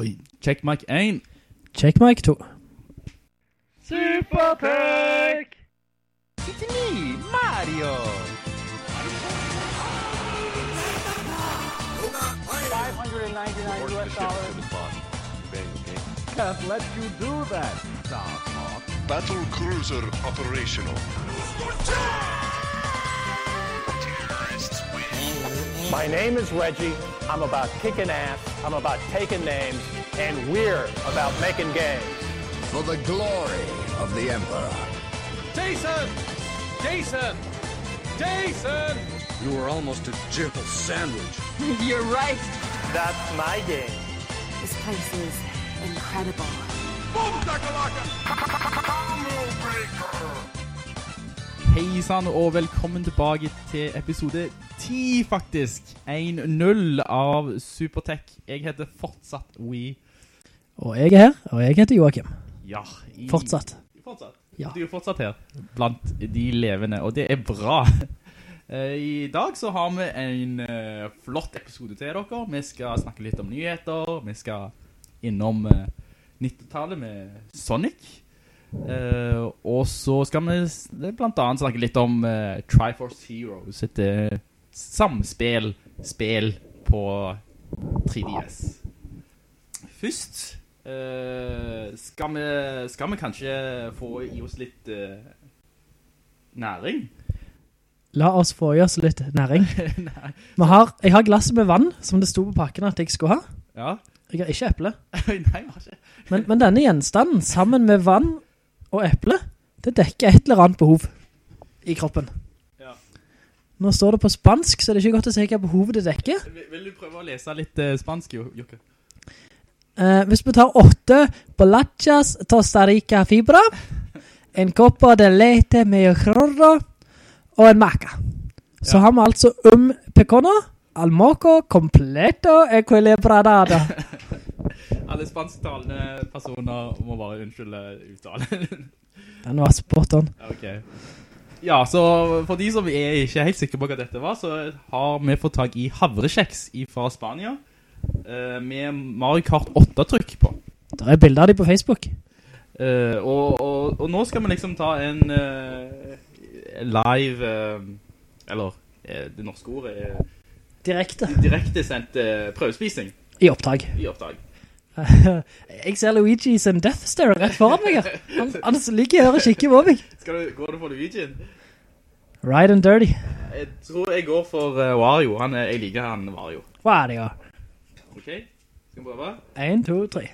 Oi, check mic aim. Check mic 2. Supertech! It's me, Mario! 599 US dollars. Can't let you do that, Starhawk. Battle cruiser operational. My name is Reggie. I'm about kicking ass. I'm about taking names. And we're about making games. For the glory of the Emperor. Jason! Jason! Jason! You were almost a jibble sandwich. You're right. That's my game. This place is incredible. Hei sann, og velkommen tilbake til episode 10, faktisk. 1-0 av Supertech. Jeg heter fortsatt We. Og jeg er her, og jeg heter Joachim. Ja. I, Fortsatt. Fortsatt. Ja. Du er fortsatt her, blant de levende, og det er bra. Eh, I dag så har vi en eh, flott episode til dere. Vi skal snakke litt om nyheter, vi skal innom uh, 90-tallet med Sonic. Uh, og så skal vi blant annet snakke litt om uh, Triforce Heroes, et eh, samspill, spill på 3DS. Først eh, skal, vi, skal vi kanskje få i oss litt eh, næring. La oss få i oss litt næring. Nei. Vi har, jeg har glasset med vann, som det sto på pakken at jeg skulle ha. Ja. Jeg har ikke eple. Nei, har ikke. Men, men denne gjenstanden, sammen med vann og eple, det dekker et eller annet behov i kroppen. Nå står det på spansk, så det er ikke godt å se hva behovet det dekker. Vil, vil du prøve å lese litt uh, spansk, Jokke? Uh, hvis vi tar åtte bolachas tostarica fibra, en copa de leite med chorro og en maca. Så Ja. har vi altså um pecono, almoco, completo, equilibradada. Alle spansktalende personer må bare unnskylde uttale. Den var spot on. ok. Ja, så for de som er ikke helt sikre på hva dette var, så har vi fått tag i havrekjeks fra Spania, eh, med Mario Kart 8-trykk på. Det er bilder av de på Facebook. Eh, og, og, og nå skal vi liksom ta en eh, live, eh, eller det norske ordet er Direkte. direkte sendt prøvespising I opptag. i oppdrag. Jeg ser Luigi sin Death Stare rett foran meg her. Han, han ligger her og kikker på meg. Skal du, går du for Luigien? Right and dirty. Jeg tror jeg går for uh, Wario. Han jeg liker han Wario. Ja? Ok, skal vi prøve? En, to, tre.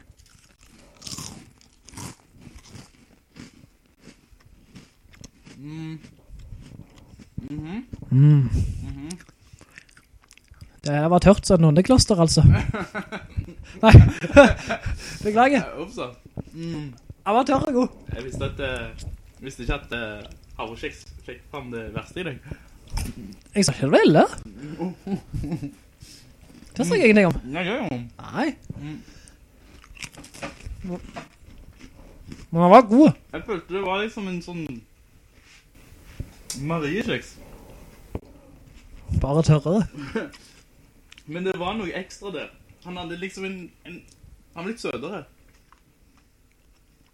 Mm. Mhm. Mm. Det var tørt som en hundekloster, altså. Nei, beklager. Oppsa. Mm. Jeg var tørre god. Jeg visste, at, uh, visste ikke at uh, havrekjeks fikk fram det verste i deg. Jeg sa ikke det var ille. Hva sa jeg egentlig om? Ja, ja, om. Nei. Mm. Men han var god. Jeg følte det var liksom en sånn Mariekjeks. Bare tørrere. Men det var noe ekstra der. Han hadde liksom en, en Han var litt sødere.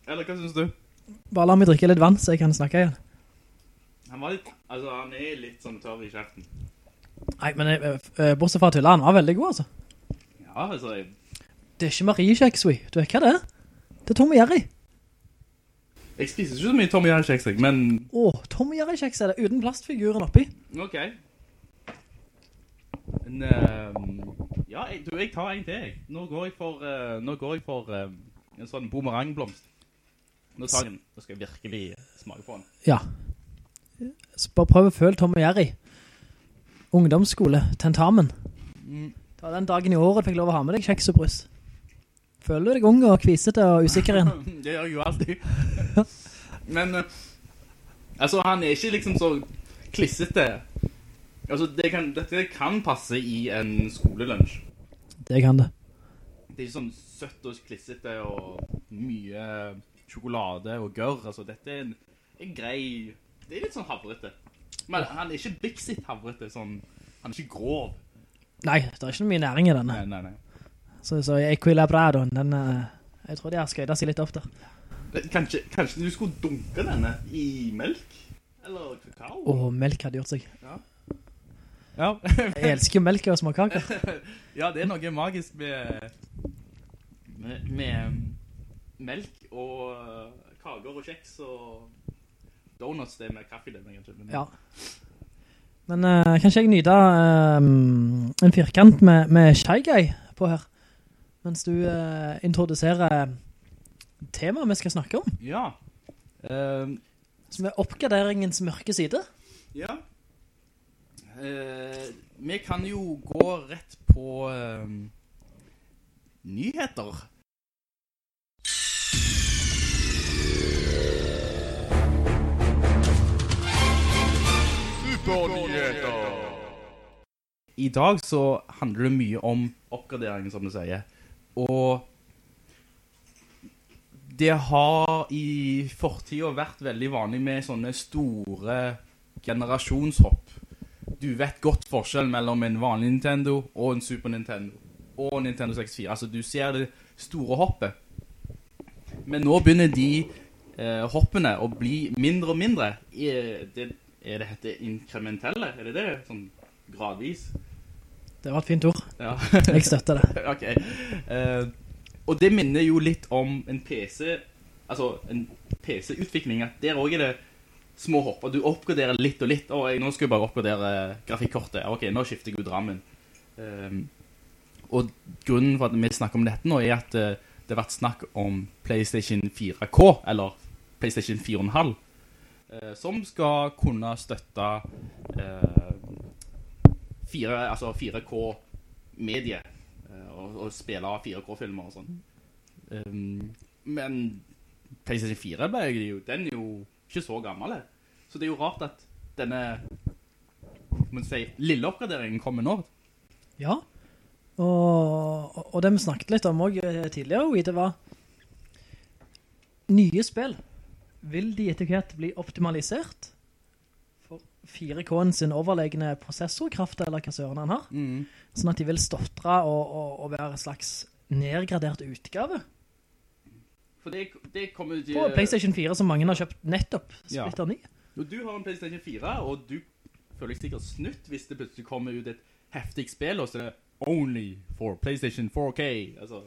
Eller hva synes du? Bare la meg drikke litt vann, så jeg kan snakke igjen. Han var litt Altså, han er litt sånn tørr i kjeften. Nei, men uh, bortsett fra tulla, han var veldig god, altså. Ja, altså jeg, Det er ikke Marie Kjeks, vi. Du vet hva det er? Det er Tom og Jerry. jeg spiser ikke så mye Tommy Jerry-kjeks, men Åh, Tom og Jerry-kjeks er det, uten plastfiguren oppi. OK. Men ehm, Ja, jeg, du, jeg tar en til, jeg. Nå går jeg for, eh, nå går jeg for eh, en sånn boomerangblomst. Nå tar jeg den. Nå skal jeg virkelig smake på den. Ja. Så bare prøv å føle Tom og Jerry. Ungdomsskole, tentamen. Mm. Det var den dagen i året fikk lov å ha med deg kjeks og brus. Føler du deg ung og kvisete og usikker igjen? Det gjør jeg jo alltid. Men eh, altså, han er ikke liksom så klissete. Altså, det kan, dette kan passe i en skolelunsj. Det kan det. Det er ikke sånn søtt og klissete og mye sjokolade og gørr. Altså, dette er en, en grei Det er litt sånn havrete. Men han er ikke Bixit havrete. Sånn, han er ikke grov. Nei, det er ikke mye næring i denne. Nei, nei, nei. Så, så Equilabradon, den, eh, jeg tror de har skøyda seg litt opp der. Kanskje, kanskje du skulle dunke denne i melk? Eller kakao? Åh, melk hadde gjort seg. Ja. Jeg elsker jo melk og småkaker. ja, det er noe magisk med, med, med melk og uh, kager og kjeks og donuts, det med kaffe det, kanskje. Men, Ja. Men uh, kanskje jeg nyter uh, en firkant med, med Shy på her, mens du uh, introduserer temaet vi skal snakke om, Ja. Um, som er oppgraderingens mørke side. ja. Eh, vi kan jo gå rett på ehm, nyheter. Supernyheter! I dag så handler det mye om oppgradering, som du sier. Og det har i fortiden vært veldig vanlig med sånne store generasjonshopp. Du vet godt forskjellen mellom en vanlig Nintendo og en Super Nintendo. Og Nintendo 64. Altså, du ser det store hoppet. Men nå begynner de eh, hoppene å bli mindre og mindre. Er det, er det heter inkrementelle? Er det det? Sånn gradvis? Det var et fint ord. Ja. Jeg støtter det. ok. Eh, og det minner jo litt om en PC, altså en PC-utvikling, at der også er det små hopp, og du oppgraderer litt og litt. Å, jeg, nå skal jeg bare oppgradere grafikkortet. Ok, nå skifter jeg ut rammen. Um, og grunnen for at vi snakker om dette nå er at uh, det har vært snakk om PlayStation 4K, eller PlayStation 4,5, uh, som skal kunne støtte uh, 4, altså 4K-medie eh, og, og spille 4K-filmer og sånn. Um, men PlayStation 4 ble jo, den er jo ikke så gammel. Så det er jo rart at denne man si, lille oppgraderingen kommer nå. Ja. Og, og det vi snakket litt om også eh, tidligere, Oi, det var nye spill. Vil de etter hvert bli optimalisert for 4K-en sin overlegne prosessorkraft, eller hva søren han har? Sånn at de vil stottre og, og, og være en slags nedgradert utgave For det, det kommer til... på PlayStation 4 som mange har kjøpt nettopp Ja. splitter Når du har en PlayStation 4, og du føler deg sikkert snutt hvis det plutselig kommer ut et heftig spill, og så er det only for PlayStation 4K. Altså,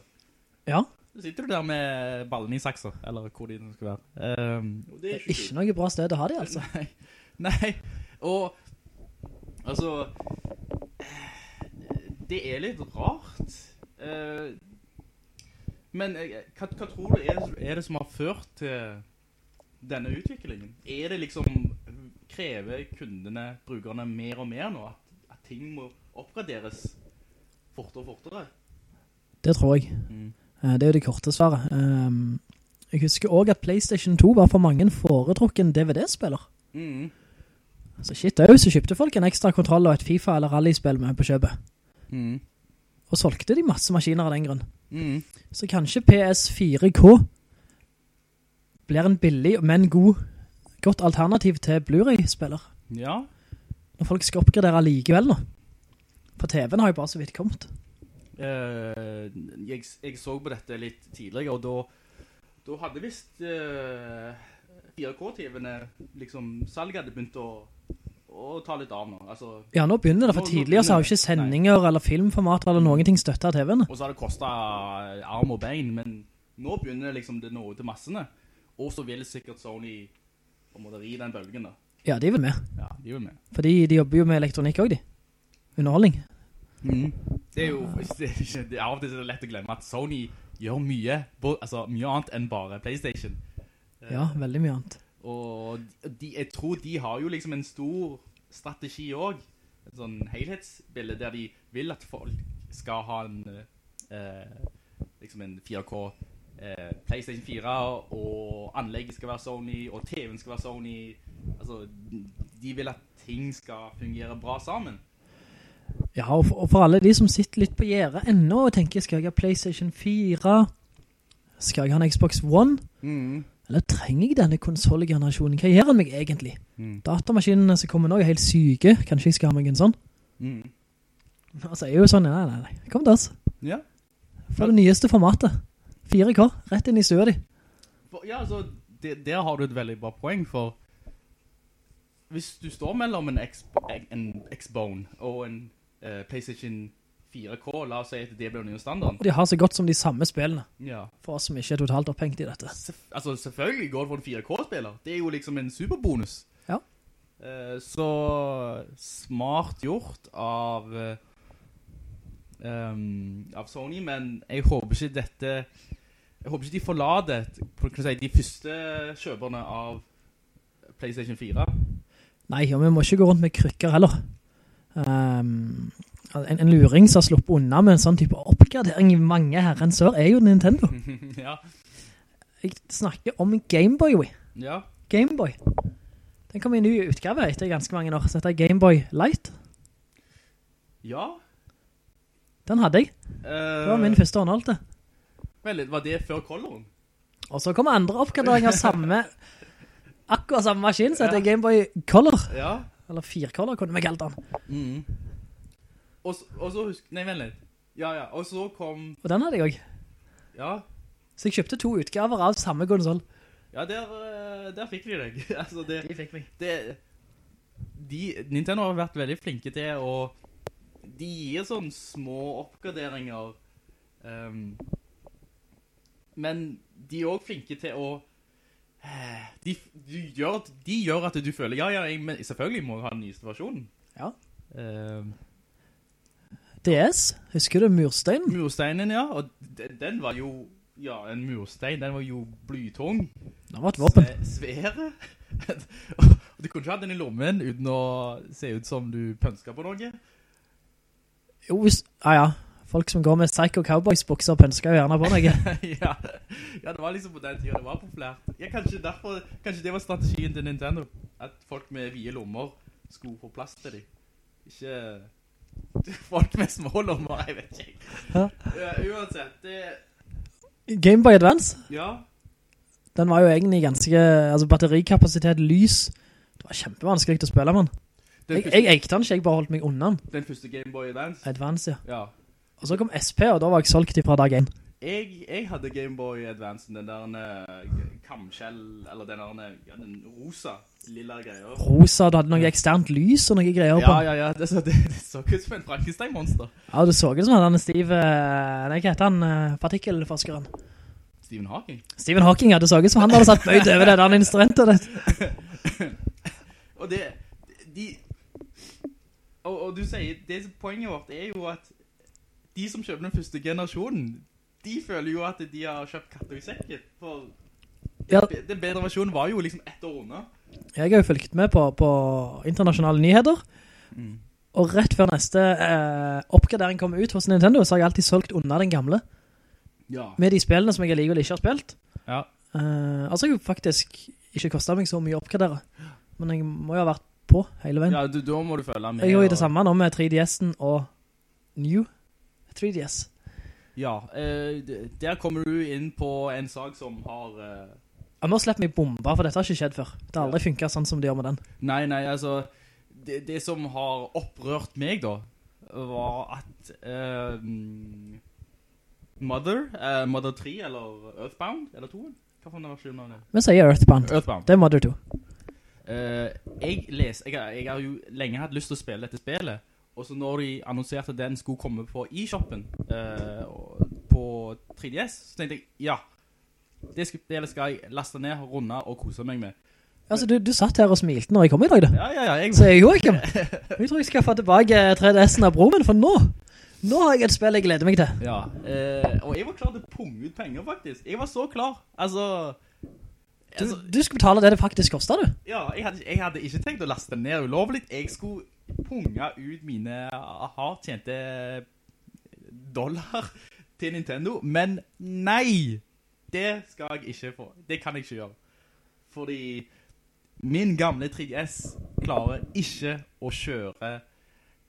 Ja, så sitter du der med ballen i sakser, eller hvor de skal være. Um, det er ikke ikke noe bra sted å ha de, altså. Nei, nei, og altså Det er litt rart. Eh, men eh, hva, hva tror du er, er det som har ført til denne utviklingen? Er det liksom Krever kundene, brukerne, mer og mer nå? At, at ting må oppgraderes fortere og fortere? Det tror jeg. Mm. Eh, Det er jo det korte svaret. Um, jeg husker også at PlayStation 2 var for mange foretrukken DVD-spiller. Mm. Så shit, òg så kjøpte folk en ekstra kontroll og et FIFA eller rallyspill med på kjøpet. Mm. Og solgte de masse maskiner av den grunn. Mm. Så kanskje PS4K blir en billig, men god, godt alternativ til Blu-ray-spiller. Ja. Når folk skal oppgradere likevel nå. For TV-en har jo bare så vidt kommet. Uh, jeg, jeg så på dette litt tidligere, og da, da hadde visst uh, 4K-TV'ene liksom salget hadde begynt å, å ta litt av nå. Altså, Ja, nå begynner det, for Nå- nå tidligere så har jo ikke sendinger Nei. eller filmformater eller noen ting støttet av TV-ene. og så har det kostet arm og bein, men nå begynner det liksom det nå til massene. Og så vil sikkert Sony på en måte ri den bølgen da. Ja, de vil med. Ja, de vil med. Fordi de jobber jo med elektronikk også, de. Underholdning. Det er jo det er, ikke, det er av og til lett å glemme at Sony gjør mye, altså mye annet enn bare Playstation. Eh, Ja, veldig mye annet. Og de, jeg tror de har jo liksom en stor strategi også, et sånn helhetsbilde der de vil at folk skal ha en, eh, liksom en 4K eh, Playstation 4, og anlegget skal være Sony, og TV-en skal være Sony. Altså, de vil at ting skal fungere bra sammen. Ja, og for, og for alle de som sitter litt på gjerdet ennå og tenker, skal jeg ha PlayStation 4? Skal jeg ha en Xbox One? Eller trenger jeg denne konsolgenerasjonen? Hva gjør han meg egentlig? Mm. Datamaskinene som kommer nå er helt syke. Kanskje jeg skal ha meg en sånn? Mm. Altså, jeg er jo sånn, nei, nei, nei. Kom til oss. Ja. For det nyeste formatet. 4K, rett inn i stua di. Ja, altså, det, der har du et veldig bra poeng, for hvis du står mellom en, X, en Xbone og en uh, PlayStation 4K, la oss si at det blir nye standarden. Og de har så godt som de samme spillene, Ja. for oss som ikke er totalt opphengt i dette. Sef altså, selvfølgelig går det for en 4K-spiller. Det er jo liksom en superbonus. Ja. Eh, så smart gjort av um, av Sony, men jeg håper ikke dette jeg håper ikke de jeg si, de første kjøperne av PlayStation 4. Nei, og vi må ikke gå rundt med krykker heller. Ehm, en, en luring som har sluppet unna med en sånn type oppgradering i mange herrens år er jo Nintendo. ja. Jeg snakker om Gameboy, vi. Ja. Gameboy. Den kom i en ny utgave etter ganske mange år, så heter Gameboy Light. Ja. Den hadde jeg. Eh, Det var min første håndholdte. Vel, var det før coloren? Og så kommer andre oppgraderinger av samme, akkurat samme maskin, så heter Ja. Gameboy Color. Ja. Eller 4-color kunne vi kalt den. Mhm. Og, og så husk... Nei, vent litt. Ja, ja. Og så kom... Og den hadde jeg også. Ja. Så jeg kjøpte to utgaver av samme konsol. Ja, der, eh, der fikk vi deg. altså, det... De fikk meg. det de, Nintendo har vært veldig flinke til å de gir sånne små oppgraderinger Um, men de er også flinke til å de, de, gjør, de gjør at du føler ja, ja, jeg, men selvfølgelig må jeg ha den nyeste versjonen Ja. Ehm, DS, husker du mursteinen? mursteinen, ja og den, var jo ja, en murstein, den var jo blytung Den var et våpen. Svære. og du kunne ikke ha den i lommen uten å se ut som du pønsker på noe. Jo, hvis, Ah, ja, folk som går med Psycho Cowboys bukser pønsker jo gjerne på noe. ja. ja, det var liksom på den tiden det var populært. Ja, kanskje derfor, kanskje det var strategien til Nintendo. At folk med vide lommer skulle få plass til dem. Ikke folk med små lommer, jeg vet ikke. Ja. Uansett, det... Game Boy Advance, Ja, den var jo egentlig ganske, altså batterikapasitet, lys. Det var kjempevanskelig å spille med den. den Jeg, første, jeg eikte den ikke, jeg bare holdt meg unna den. den første Game Boy Advance. Advance, ja. Ja. Og så kom SP, og da var jeg solgt fra dag 1. Jeg, jeg hadde Game Boy Advance, den der uh, kamskjell, eller den der, ja, den rosa, lilla greier. Rosa, du hadde noe eksternt lys og noe greier på Ja, ja, ja, det så, det, det så ut som en Frankenstein-monster. Ja, du så ut som han Steve, eh, nei, hva heter han, eh, partikkelforskeren? Stephen Hawking. Stephen Hawking ja, det så ut som han hadde satt bøyd over det der instrumentet. ditt. Og det, de, og, og du sier, det poenget vårt er jo at de som kjøper den første generasjonen, de føler jo at de har kjøpt katter i sekken, for Ja. den, bedre versjonen var jo liksom ett år unna. Jeg har jo fulgt med på, på internasjonale nyheter, og rett før neste eh, oppgradering kom ut hos Nintendo, så har jeg alltid solgt unna den gamle, Ja. med de spillene som jeg liker og ikke har spilt. Ja. Eh, altså, jeg faktisk ikke kostet meg så mye å oppgradere, men jeg må jo ha vært på hele veien. Ja, du, da må du følge med. jeg gjorde og- det samme nå med 3DS'en og New 3DS. Ja, eh, der kommer du inn på en sak som har... Eh, Jeg nå slipper meg bomba, for dette har ikke skjedd før. Det har aldri funket sånn som det gjør med den. Nei, nei, altså det, det som har opprørt meg da Var at eh, Mother eh, Mother 3 eller Earthbound Eller 2 Hva for en versjon av det? Vi sier Earthbound. Earthbound Det er Mother 2. Eh, jeg, les, jeg, jeg har jo lenge hatt lyst til å spille dette spillet Og så når de annonserte at den skulle komme på e-shoppen eh, På 3DS Så tenkte jeg, ja Det spillet skal jeg laste ned, runde og kose meg med Altså, du, du satt her og smilte når jeg kom i dag, da. Ja, ja, ja jeg, Så jeg jo ikke. Vi tror jeg skal få tilbake 3DS'en av broren for nå, nå har jeg et spill jeg gleder meg til. Ja, eh, og jeg var klar til å punge ut penger faktisk. Jeg var så klar. Altså, Du, altså du skulle betale det det faktisk koster, du. ja, jeg hadde, jeg hadde ikke tenkt å laste ned ulovlig. Jeg skulle punge ut mine hardt tjente dollar til Nintendo, men nei! Det skal jeg ikke få. Det kan jeg ikke gjøre. Fordi min gamle 3DS klarer ikke å kjøre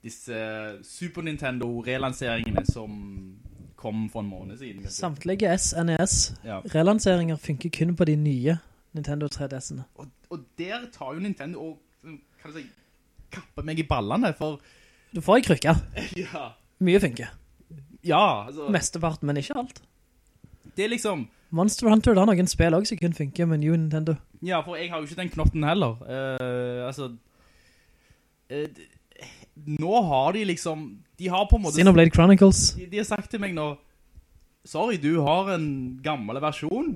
disse Super Nintendo-relanseringene som kom for en måned siden. Samtlige SNES Ja. funker kun på de nye Nintendo 3DS'ene. Og, og der tar jo Nintendo og, kan du si, kapper meg i ballene, for Du får ei krykke. ja, Mye funker. Ja, altså, Mesteparten, men ikke alt. det er liksom, Monster Hunter, det har noen spill også som kan funke med New Nintendo. ja, for jeg har jo ikke den knotten heller. Uh, altså, Uh, nå har de liksom, de har på en måte... Xenoblade Chronicles. De, de har sagt til meg nå, sorry, du har en gammel versjon.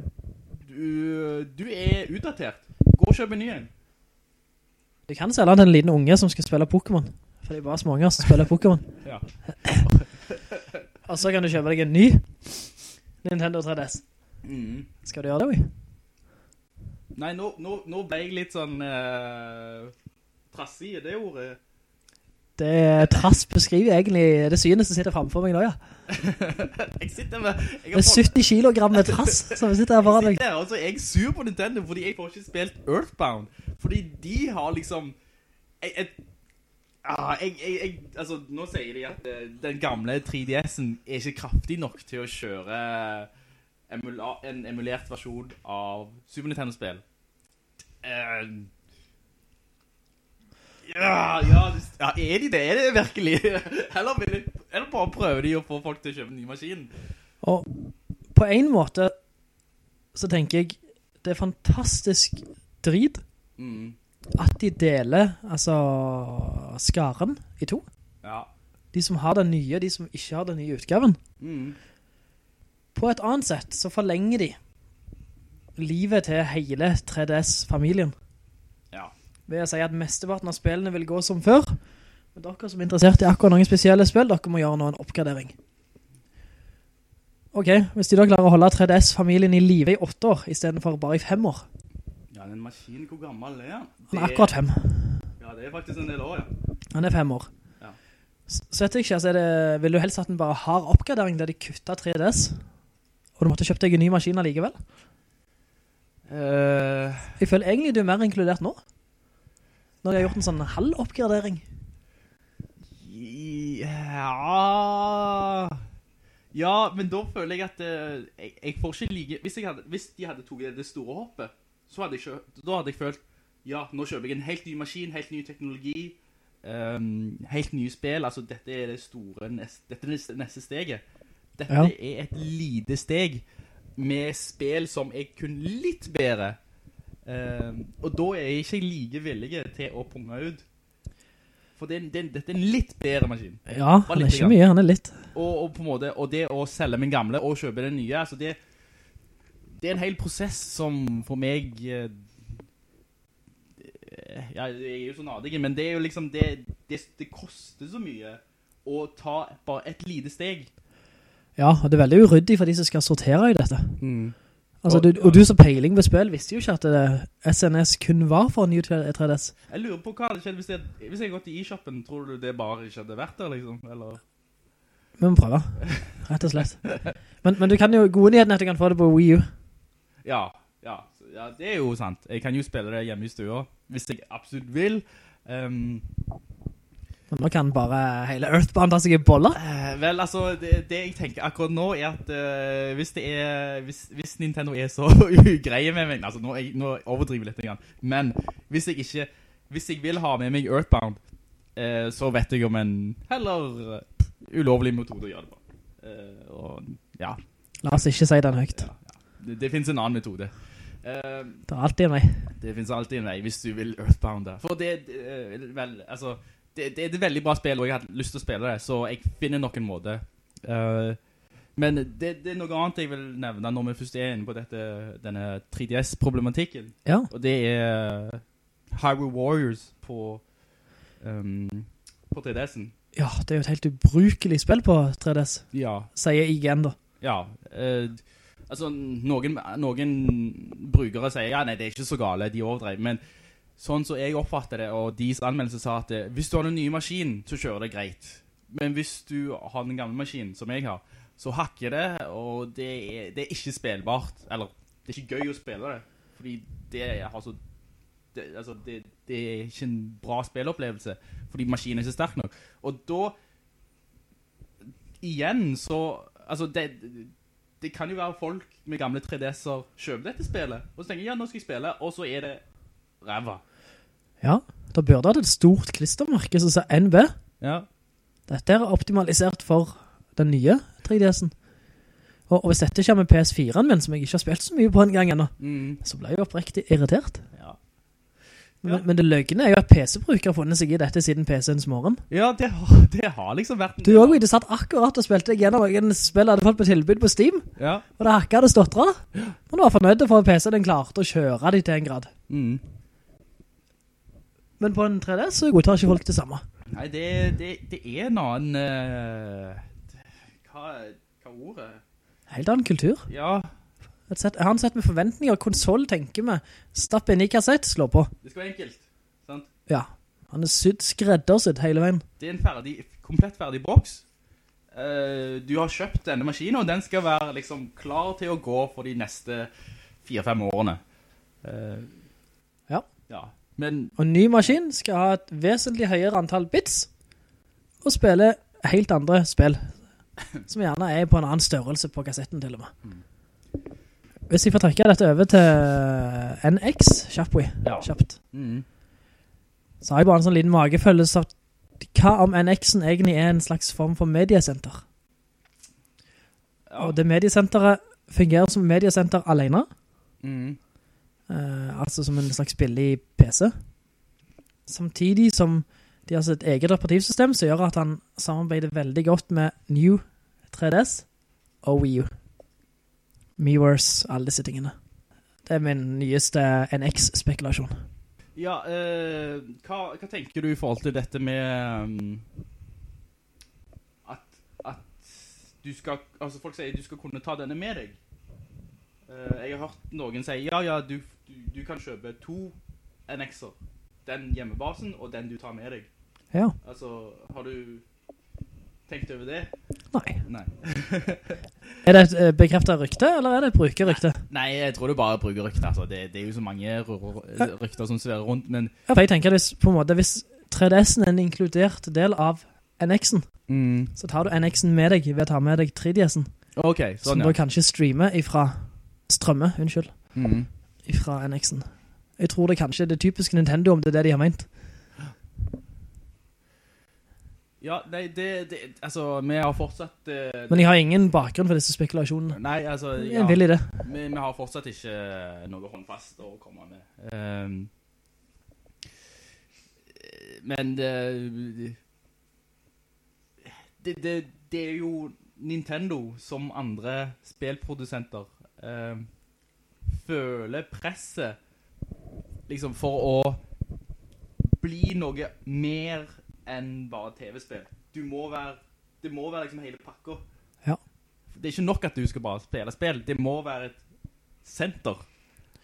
Du, du er utdatert. Gå og kjøp en ny en. Du kan selge til en liten unge som skal spille Pokémon. For det er bare småunger som spiller Pokémon. Ja. Og så kan du kjøpe deg en ny Nintendo 3DS. Mm. Skal du gjøre det, Oi? Nei, nå, nå, nå ble jeg litt sånn uh, trassig i det ordet. Det trass beskriver egentlig det synet som sitter fremfor meg nå, ja. Jeg sitter med... Jeg er 70 kilogram med trass som sitter her foran Jeg deg. sitter her, og så er jeg sur på Nintendo fordi jeg får ikke spilt Earthbound. Fordi de har liksom... Jeg, jeg, ah, jeg, jeg, jeg, altså, nå sier de at eh, den gamle 3DS'en er ikke kraftig nok til å kjøre emula, en emulert versjon av Super Nintendo-spill. Eh, ja, ja, det- ja, er de det? Er det virkelig? Eller, de, eller bare prøver de å få folk til å kjøpe en ny maskin? Og på en måte så tenker jeg det er fantastisk drit Mm. at de deler altså skaren i to. Ja. De som har den nye, de som ikke har den nye utgaven. Mm. På et annet sett så forlenger de livet til hele 3DS-familien. Ved å si at mesteparten av spillene vil gå som før. Men dere som er interessert i akkurat noen spesielle spill, dere må gjøre nå en oppgradering. Ok, hvis de da klarer å holde 3DS-familien i live i åtte år, i stedet for bare i fem år. Ja, den maskinen, hvor gammel er han? Han er akkurat fem. Ja, det er faktisk en del år, ja. Han er fem år. Ja. Så vet jeg ikke, altså det, vil du helst at den bare har oppgradering der de kutter 3DS? Og du måtte kjøpt deg en ny maskin allikevel? Uh... Jeg føler egentlig du er mer inkludert nå. Når de har gjort en sånn halv oppgradering. ja... Ja, men da føler jeg at eh, jeg, jeg får ikke like... Hvis, hadde, hvis de hadde tatt det store hoppet, så hadde jeg, da hadde jeg følt, ja, nå kjøper jeg en helt ny maskin, helt ny teknologi, um, helt nye spill, altså dette er det store, neste, dette er det neste steget. Dette Ja. er et lite steg med spill som er kun litt bedre. Ehm, og da er jeg ikke like villig til å punge ut. For det, det, dette er en litt bedre maskin. Ja, han er ikke mye, han er litt. Og, og på en måte, og det å selge min gamle og kjøpe den nye, altså det, det er en hel prosess som for meg, eh, ja, jeg er jo så nadig, men det er jo liksom, det, det, koster så mye å ta bare et lite steg. Ja, og det er veldig uryddig for de som skal sortere i dette. Altså, Og- du, og du som peiling ved spill visste jo ikke at det, SNS kun var for New 3DS. Jeg lurer på hva det skjedde. hvis jeg, hvis jeg gått i e-shoppen, tror du det bare ikke hadde vært der, liksom? Eller? Vi må prøve, rett og slett. Men, men du kan jo, gode nyheten er at du kan få det på Wii U. Ja, ja, ja, det er jo sant. Jeg kan jo spille det hjemme i stua, hvis jeg absolutt vil. Ehm, Men nå kan bare hele Earthbound ta seg i boller. Eh, vel, altså, det, det jeg tenker akkurat nå er at uh, hvis det er, hvis, hvis Nintendo er så ugreie med meg, altså nå, jeg, nå overdriver jeg litt, grann, men hvis jeg ikke, hvis jeg vil ha med meg Earthbound, uh, så vet jeg om en heller eh, ulovlig metode å gjøre det på. Og ja, La oss ikke si den høyt. ja, ja. Det, det finnes en annen metode. Det er alltid en vei. det finnes alltid en vei hvis du vil Earthbound. For det, vel, altså, det, det er et veldig bra spill, og jeg har lyst til å spille det, så jeg finner nok en måte. Uh, men det, det er noe annet jeg vil nevne når vi først er inne på dette, denne 3DS-problematikken. Ja, Og det er Hyrule Warriors på, um, på 3DS'en. ja det er jo et helt ubrukelig spill på 3DS, Ja, sier IGN da. Ja, uh, altså noen, noen brukere sier, ja nei, det er ikke så gale, de overdrev, men sånn som jeg oppfatter det, og deres anmeldelse sa at det, hvis du har den nye maskinen, så kjører det greit. Men hvis du har den gamle maskinen, som jeg har, så hakker det, og det er, det er ikke spilbart, eller det er ikke gøy å spille det, fordi det er, altså, det, altså, det, det er ikke en bra spillopplevelse, fordi maskinen er ikke sterk nok. Og da, igjen så, altså det, det kan jo være folk med gamle 3DS'er kjøper dette spillet, og så tenker jeg, ja, nå skal jeg spille, og så er det ræva. Ja, da burde det et stort klistermerke som sier NB. Ja. Dette er optimalisert for den nye 3DS'en. Og, og hvis dette kommer med PS4-en min, som jeg ikke har spilt så mye på en gang ennå, Mm. så ble jeg jo oppriktig irritert. Ja. Men, Ja. men det løgne er jo at PC-brukere har funnet seg i dette siden PC-ens morgen. Ja, det har, det har liksom vært Du har jo ikke satt akkurat og spilte gjennom en spill hadde fått på tilbud på Steam, Ja. og det hakket det stått Men du var fornøyd for at PC-en klarte å kjøre det til en grad. Mm. Men på en 3D så godtar ikke folk det samme. Nei, det, det, det er en annen... Uh, hva, hva ordet? Helt annen kultur. Ja, Et sett, jeg har en sett med forventninger, konsol tenker vi, stapp inn i kassett, slå på. det skal være enkelt. Sant? Ja, han er sydd, skreddersydd hele veien. Det er en ferdig, komplett ferdig boks. Uh, du har kjøpt denne maskinen, og den skal være liksom klar til å gå for de neste fire-fem årene. Uh, Ja. Ja, men Og ny maskin skal ha et vesentlig høyere antall bits, og spille helt andre spill, som gjerne er på en annen størrelse på kassetten til og med. Hvis jeg får trekke dette over til NX, Ja. kjapt, mm, så har jeg bare en sånn liten magefølelse av hva om NX-en egentlig er en slags form for mediesenter. ja. Og det mediesenteret fungerer som mediesenter alene, Mm, eh, altså som en slags billig PC. Samtidig som de har sitt eget operativsystem så gjør at han samarbeider veldig godt med New 3DS og Wii U. Miiverse, alle disse tingene. Det er min nyeste NX-spekulasjon. Ja, uh, hva, hva tenker du i forhold til dette med um, at, at du skal, altså folk sier du skal kunne ta denne med deg. Uh, jeg har hørt noen si, ja, ja, du, du, du kan kjøpe to NX-er. Den hjemmebasen, og den du tar med deg. Ja, Altså, har du tenkt over det? nei. Nei. Er det et eh, bekreftet rykte, eller er det et brukerrykte? Nei, jeg tror du bare bruker brukerrykte. altså. Det, det er jo så mange rykter som sverer rundt, men... Ja, for jeg tenker hvis, på en måte, hvis 3DS-en er en inkludert del av NX-en, så tar du NX-en med deg ved å ta med deg 3DS'en. Ok, som ja. da ja. kanskje streamer ifra strømme, unnskyld, Mhm. Ifra NX-en. Jeg tror det kanskje er det typiske Nintendo om det er det de har ment. Ja, nei, det, det, altså, vi har fortsatt... det, Men jeg har ingen bakgrunn for disse spekulasjonene. Nei, altså, ja, Jeg vil i det. vi, vi har fortsatt ikke noe håndfast å komme med. Um, men det, det, er jo Nintendo som andre spillprodusenter ehm, føler presset liksom for å bli noe mer enn bare TV-spill. Du må være, det må være liksom hele pakka. Ja. Det er ikke nok at du skal bare spille spill. Det må være et senter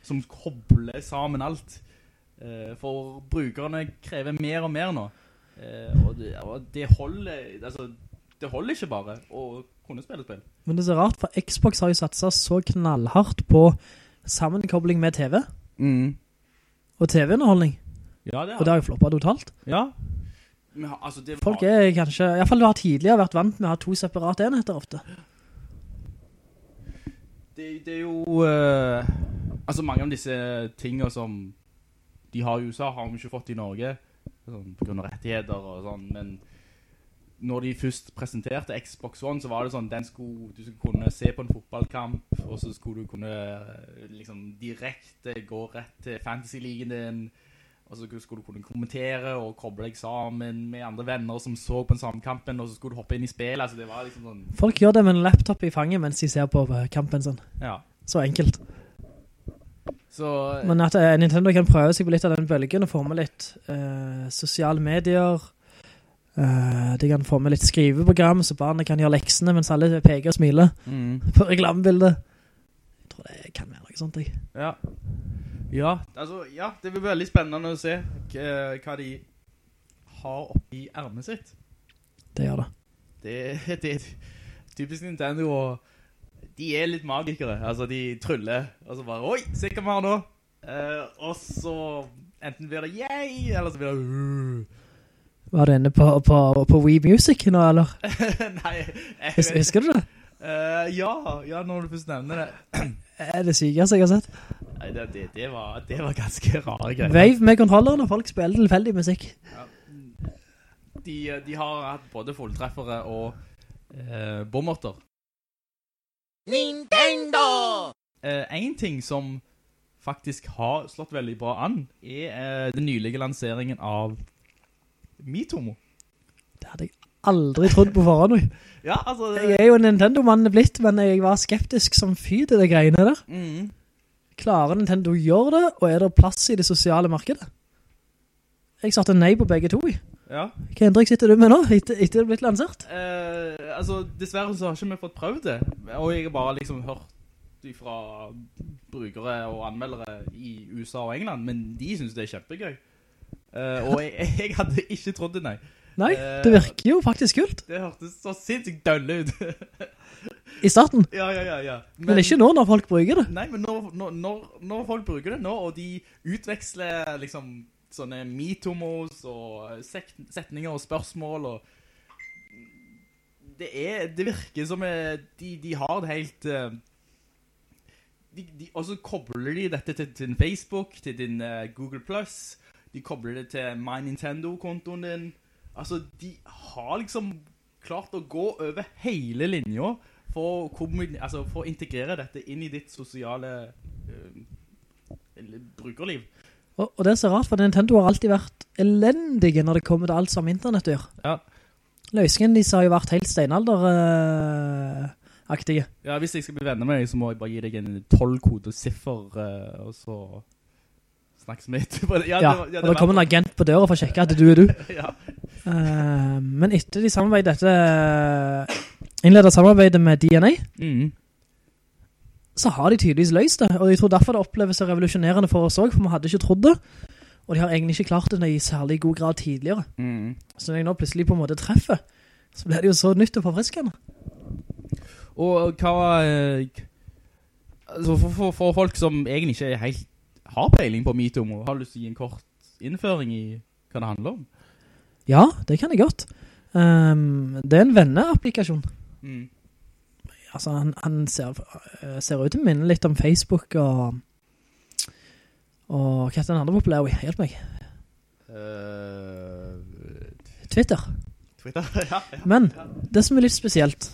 som kobler sammen alt. Eh, for brukerne krever mer og mer nå. Eh, og, det, og det holder, altså, det holder ikke bare å kunne spille spill. Men det er så rart, for Xbox har jo satset så knallhardt på sammenkobling med TV og TV-underholdning. Ja, det Og det har jo floppet totalt. Ja. Men, altså, det Folk er kanskje, i hvert fall har tidligere vært vant med å ha to separate enheter ofte. det, det er jo uh, Altså mange av disse tingene som de har i USA, har vi ikke fått i Norge. Sånn, på grunn av rettigheter og sånn. Men når de først presenterte Xbox One, så var det sånn den skulle, du skulle kunne se på en fotballkamp, og så skulle du kunne eh, liksom direkte gå rett til fantasy-ligen din. Og så skulle du kunne kommentere og koble deg sammen med andre venner som så på den samme kampen, og så skulle du hoppe inn i spillet. Altså, det var liksom sånn Folk gjør det med en laptop i fanget mens de ser på eh, kampen sånn. Ja. Så enkelt. Så Men at eh, Nintendo kan prøve seg på litt av den bølgen og få med litt eh, sosiale medier. Eh, de kan få med litt skriveprogram, så barnet kan gjøre leksene mens alle peker og smiler mm. på reklamebildet. Jeg tror det kan være noe sånt, jeg. Ja. Ja, altså, ja, det blir veldig spennende å se hva de har oppi ærmet sitt. Det gjør det. Det, det er typisk Nintendo, og de er litt magikere. Altså, de tryller, og så bare, oi, se hva vi har nå. Uh, og så enten blir det yay, eller så blir det uh. Var du inne på, på, på Wii Music nå, eller? Nei, jeg Hus, husker du det? Uh, ja, ja, når du først nevner det. Er det sykeste jeg har sett? Nei, det, det, det, var, det var ganske rare greier. Wave med kontrolleren, og folk spiller tilfeldig musikk. de, de har hatt både fulltreffere og uh, bommerter. Nintendo! Uh, en ting som faktisk har slått veldig bra an, er uh, den nylige lanseringen av Mitomo. Det hadde jeg aldri trodd på forhånd. Ja, altså... Jeg er jo en Nintendo-mann blitt, men jeg var skeptisk som fy til det greiene der. Mm. Klarer Nintendo å gjøre det, og er det plass i det sosiale markedet? Jeg satte nei på begge to. i. Ja. Hva inntrykk sitter du med nå, etter, etter det er blitt lansert? Eh, altså, dessverre så har ikke vi fått prøvd det. Og jeg har bare liksom hørt fra brukere og anmeldere i USA og England, men de synes det er kjempegøy. Eh, og jeg, jeg hadde ikke trodd det, nei. Nei, Eh, det virker jo faktisk kult. Det hørtes så sinnssykt dølle ut. I starten. ja, ja, ja, ja. Men, ikke nå når folk bruker det. Nei, men når, når, når, folk bruker det nå, og de utveksler liksom sånne mitomos og setninger og spørsmål og det er, det virker som eh, de, de har det helt eh, de, de, og så kobler de dette til din Facebook, til din Google+, Google+, de kobler det til My Nintendo-kontoen din, altså de har liksom klart å gå over hele linja for, å altså, for å integrere dette inn i ditt sosiale uh, brukerliv. Og, og det er så rart, for Nintendo har alltid vært elendige når det kommer til alt som internett gjør. Ja. Løsningen deres har jo vært helt steinalderaktige. Ja, hvis jeg skal bli venner med deg, så må jeg bare gi deg en 12-kode siffer, eh, og så etterpå. Ja, det ja, ja, og da kommer en agent på døra for å sjekke at du er du. Ja. uh, men etter de samarbeidet dette, innledet samarbeidet med DNA, mm. så har de tydeligvis løst det, og jeg tror derfor det oppleves så revolusjonerende for oss også, for vi hadde ikke trodd det, og de har egentlig ikke klart det i særlig god grad tidligere. Mm. Så når jeg nå plutselig på en måte treffer, så blir det jo så nytt og forfriskende. Og hva eh, altså for, for, for folk som egentlig ikke er helt har peiling på Meetum Har har lyst til å gi en kort innføring i hva det handler om. Ja, det kan jeg godt. Um, det er en venneapplikasjon. Mm. Altså, han, han ser, eh, ser ut til å minne litt om Facebook og og hva er den andre populære? Hjelp meg. Uh, Twitter. Twitter, ja, ja. Men det som er litt spesielt,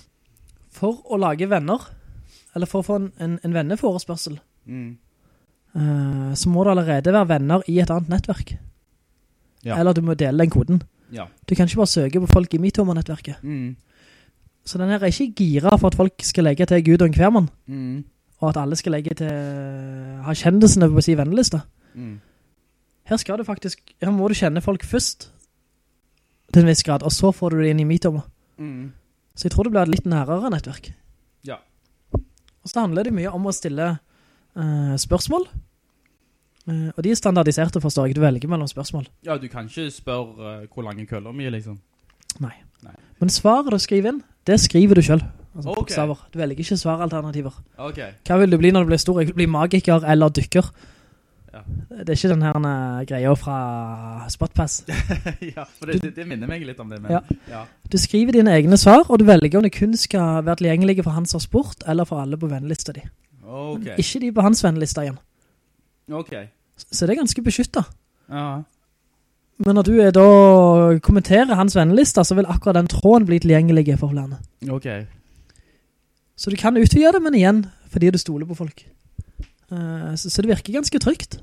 for å lage venner, eller for å få en, en, en venneforespørsel, Mm. Eh, så må du allerede være venner i et annet nettverk. Ja. Eller du må dele den koden. Ja. Du kan ikke bare søke på folk i Meetomer-nettverket. Mm. Så den her er ikke gira for at folk skal legge til Gud og en hvermann, Mm. og at alle skal legge til ha kjendisene på sin venneliste. Mm. Her skal du faktisk, her må du kjenne folk først, til en viss grad, og så får du det inn i Meetomer. Mm. Så jeg tror det blir et litt nærere nettverk. Ja. Og så handler det mye om å stille eh, spørsmål. Eh, og de er standardiserte, forstår jeg. Du velger mellom spørsmål. Ja, du kan ikke spørre eh, hvor lange køller mye, liksom. Nei. Nei. Men svaret du skriver inn, det skriver du selv. Altså, Ok. bokstaver. Du velger ikke svaralternativer. Ok. Hva vil du bli når du blir stor? Jeg vil bli magiker eller dykker. Ja. Det er ikke den her eh, greia fra Spotpass. ja, for det, det, det minner meg litt om det, men Ja. ja. Du skriver dine egne svar, og du velger om det kun skal være tilgjengelige for han som har spurt, eller for alle på vennlista di. Ok. Ikke de på hans vennelista igjen. Ok. Så det er ganske beskyttet. Ja. Men når du da kommenterer hans vennelista, så vil akkurat den tråden bli tilgjengelig for flere. Ok. Så du kan utvide det, men igjen, fordi du stoler på folk. Eh, så, det virker ganske trygt.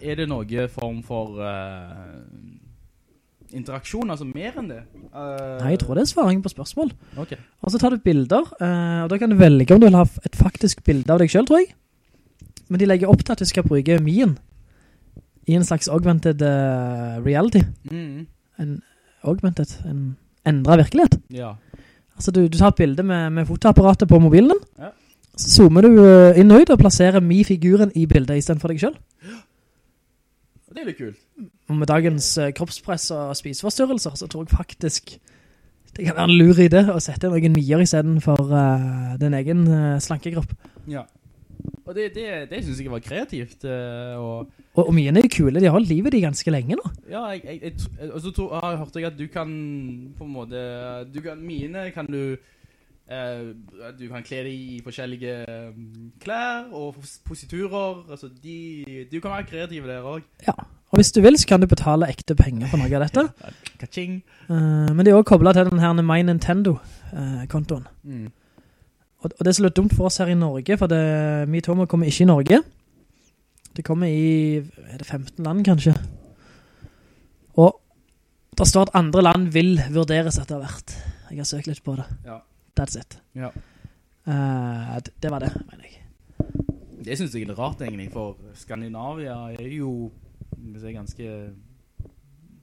Er det noe form for eh, interaksjon, altså mer enn det? Uh... Nei, jeg tror det er svaring på spørsmål. Ok. Og så tar du bilder, uh, og da kan du velge om du vil ha et faktisk bilde av deg selv, tror jeg. Men de legger opp til at du skal bruke Mien i en slags augmented uh, reality. Mm. En augmented, en endret virkelighet. Ja. Altså du, du tar et bilde med, med fotoapparatet på mobilen Ja. så zoomer du inn og ut og plasserer Mi-figuren i bildet i stedet for deg selv. Det er litt kult. Og med dagens eh, kroppspress og spiseforstyrrelser, så tror jeg faktisk det kan være en lur idé å sette noen mier i stedet for uh, din egen uh, slankekropp. Ja. Og det, det, det synes jeg var kreativt, Uh, og Og, og mine er kule, de har livet de ganske lenge nå. ja, jeg, jeg, jeg, og så tror, har jeg hørt at du kan på en måte, du kan, mine kan du, eh, du kan kle deg i forskjellige mm, klær og positurer, altså de, du kan være kreativ der også. Ja, Og hvis du vil, så kan du betale ekte penger for noe av dette. Eh, men det er også koblet til den her My Nintendo-kontoen. Mm. Og, det er så litt dumt for oss her i Norge, for det, Miitomo kommer ikke i Norge. Det kommer i, er det 15 land kanskje? Og det står at andre land vil vurderes etter hvert. Jeg har søkt litt på det. Ja. That's it. Ja. Uh, det, det var det, mener jeg. Det synes jeg er rart egentlig, for Skandinavia er jo er ganske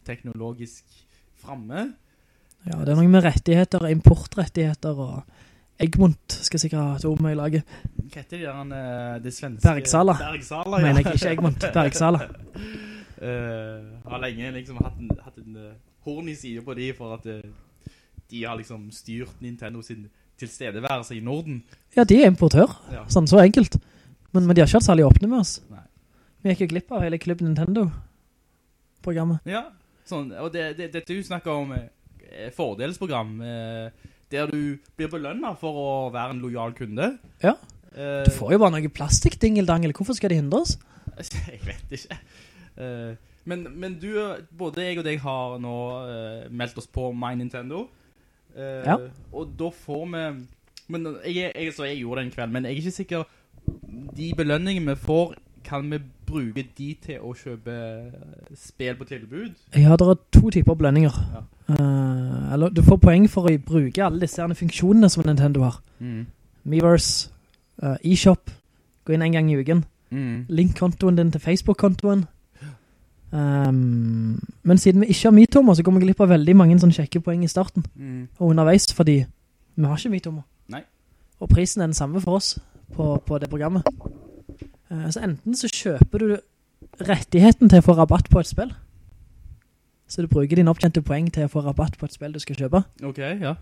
teknologisk fremme. Ja, det er noe med rettigheter, importrettigheter og Egmont skal sikkert ha et ord med i laget. Hva heter de der, eh, det svenske... Bergsala. Bergsala, ja. Mener jeg ikke Egmont, Bergsala. uh, har lenge liksom hatt en, hatt en horn i siden på de for at eh, de har liksom styrt Nintendo sin tilstedeværelse i Norden. Ja, de er importør. Ja. Sånn så enkelt. Men, men de har ikke hatt særlig åpne med oss. Nei. Vi gikk jo glipp av hele Club Nintendo-programmet. Ja, sånn, og det, det, det du snakker om eh, fordelsprogram, eh, der du blir belønnet for å være en lojal kunde. Ja. Eh, Du får jo bare noe plastikk-dingeldangel. Hvorfor skal de hindre oss? Jeg vet ikke. Eh, men, men du, både jeg og deg har nå eh, meldt oss på My Nintendo. Eh, Ja. Og da får vi... Men jeg, jeg, så jeg gjorde det en kveld, men jeg er ikke sikker... De belønningene vi får, kan vi bruke de til å kjøpe spill på tilbud? Ja, det er to typer belønninger. Ja. Eh, eller du får poeng for å bruke alle disse funksjonene som Nintendo har. Mm. Miiverse, eh, eShop, gå inn en gang i uken. Mm. Link-kontoen din til Facebook-kontoen. Um, men siden vi ikke har Miitomo, så går vi glipp av veldig mange sånne kjekke poeng i starten. Mm. Og underveis, fordi vi har ikke Miitomo. Nei. Og prisen er den samme for oss på, på det programmet. Uh, så enten så kjøper du rettigheten til å få rabatt på et spill. Så du bruker dine oppkjente poeng til å få rabatt på et spill du skal kjøpe. Ok, ja.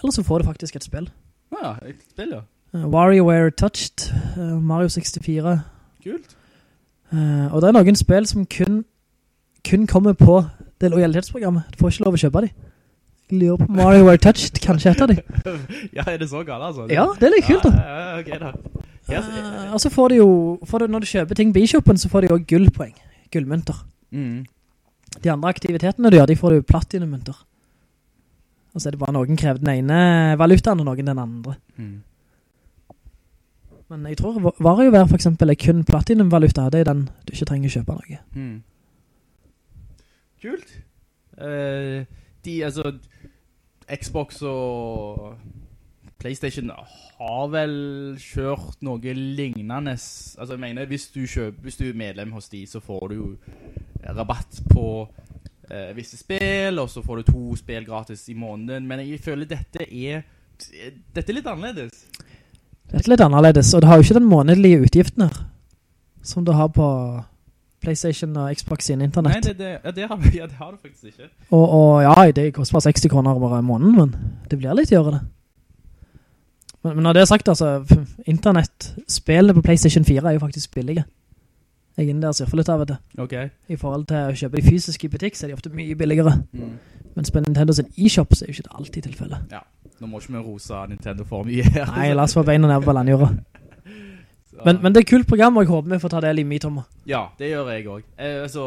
Eller så får du faktisk et spill. Ja, et spill, ja. Uh, WarioWare Touched, uh, Mario 64. Kult. Og det er noen spill som kun, kun kommer på det lojalitetsprogrammet. Du får ikke lov å kjøpe dem. Lurer på Mario WarioWare Touched, kanskje et av de. ja, er det så galt, altså? Ja, det er litt kult da. Ja, ja, ok da. Yes. Eh, og så får du jo, får du, når du kjøper ting på e-shoppen, så får du jo gullpoeng, gullmynter. Mm. De andre aktivitetene du gjør, de får du platinumynter. Og så er det bare noen krever den ene valutaen, og noen den andre. Mm. Men jeg tror Va- WarioWare for eksempel er kun platinumvaluta, det er den du ikke trenger å kjøpe noe. Mm. Kult. Uh, de, altså, Xbox og Playstation har vel kjørt noe lignende. Altså, jeg mener, hvis du, kjøper, hvis du er medlem hos de, så får du jo rabatt på uh, visse spill, og så får du to spill gratis i måneden. Men jeg føler dette er, dette er litt annerledes. Dette er litt annerledes, og det har jo ikke den månedlige utgiften her, som du har på Playstation og Xbox sin internett. Nei, det, det, ja, det, har, ja, det har du faktisk ikke. Og, og ja, det koster bare 60 kroner bare i måneden, men det blir litt å gjøre det. Men, men når det er sagt, altså, internettspillene på Playstation 4 er jo faktisk billige. Jeg er inne der og surfer litt av det. Ok. I forhold til å kjøpe de fysiske i butikk, så er de ofte mye billigere. Mm. Mens på Nintendo sin e-shop, så er jo ikke det alltid tilfellet. Nå må ikke vi rosa Nintendo for mye her. Nei, la oss få beina ned på landjorda. Men, men det er et kult program, og jeg håper vi får ta del i Miitomo. Ja, det gjør jeg også. Jeg, altså,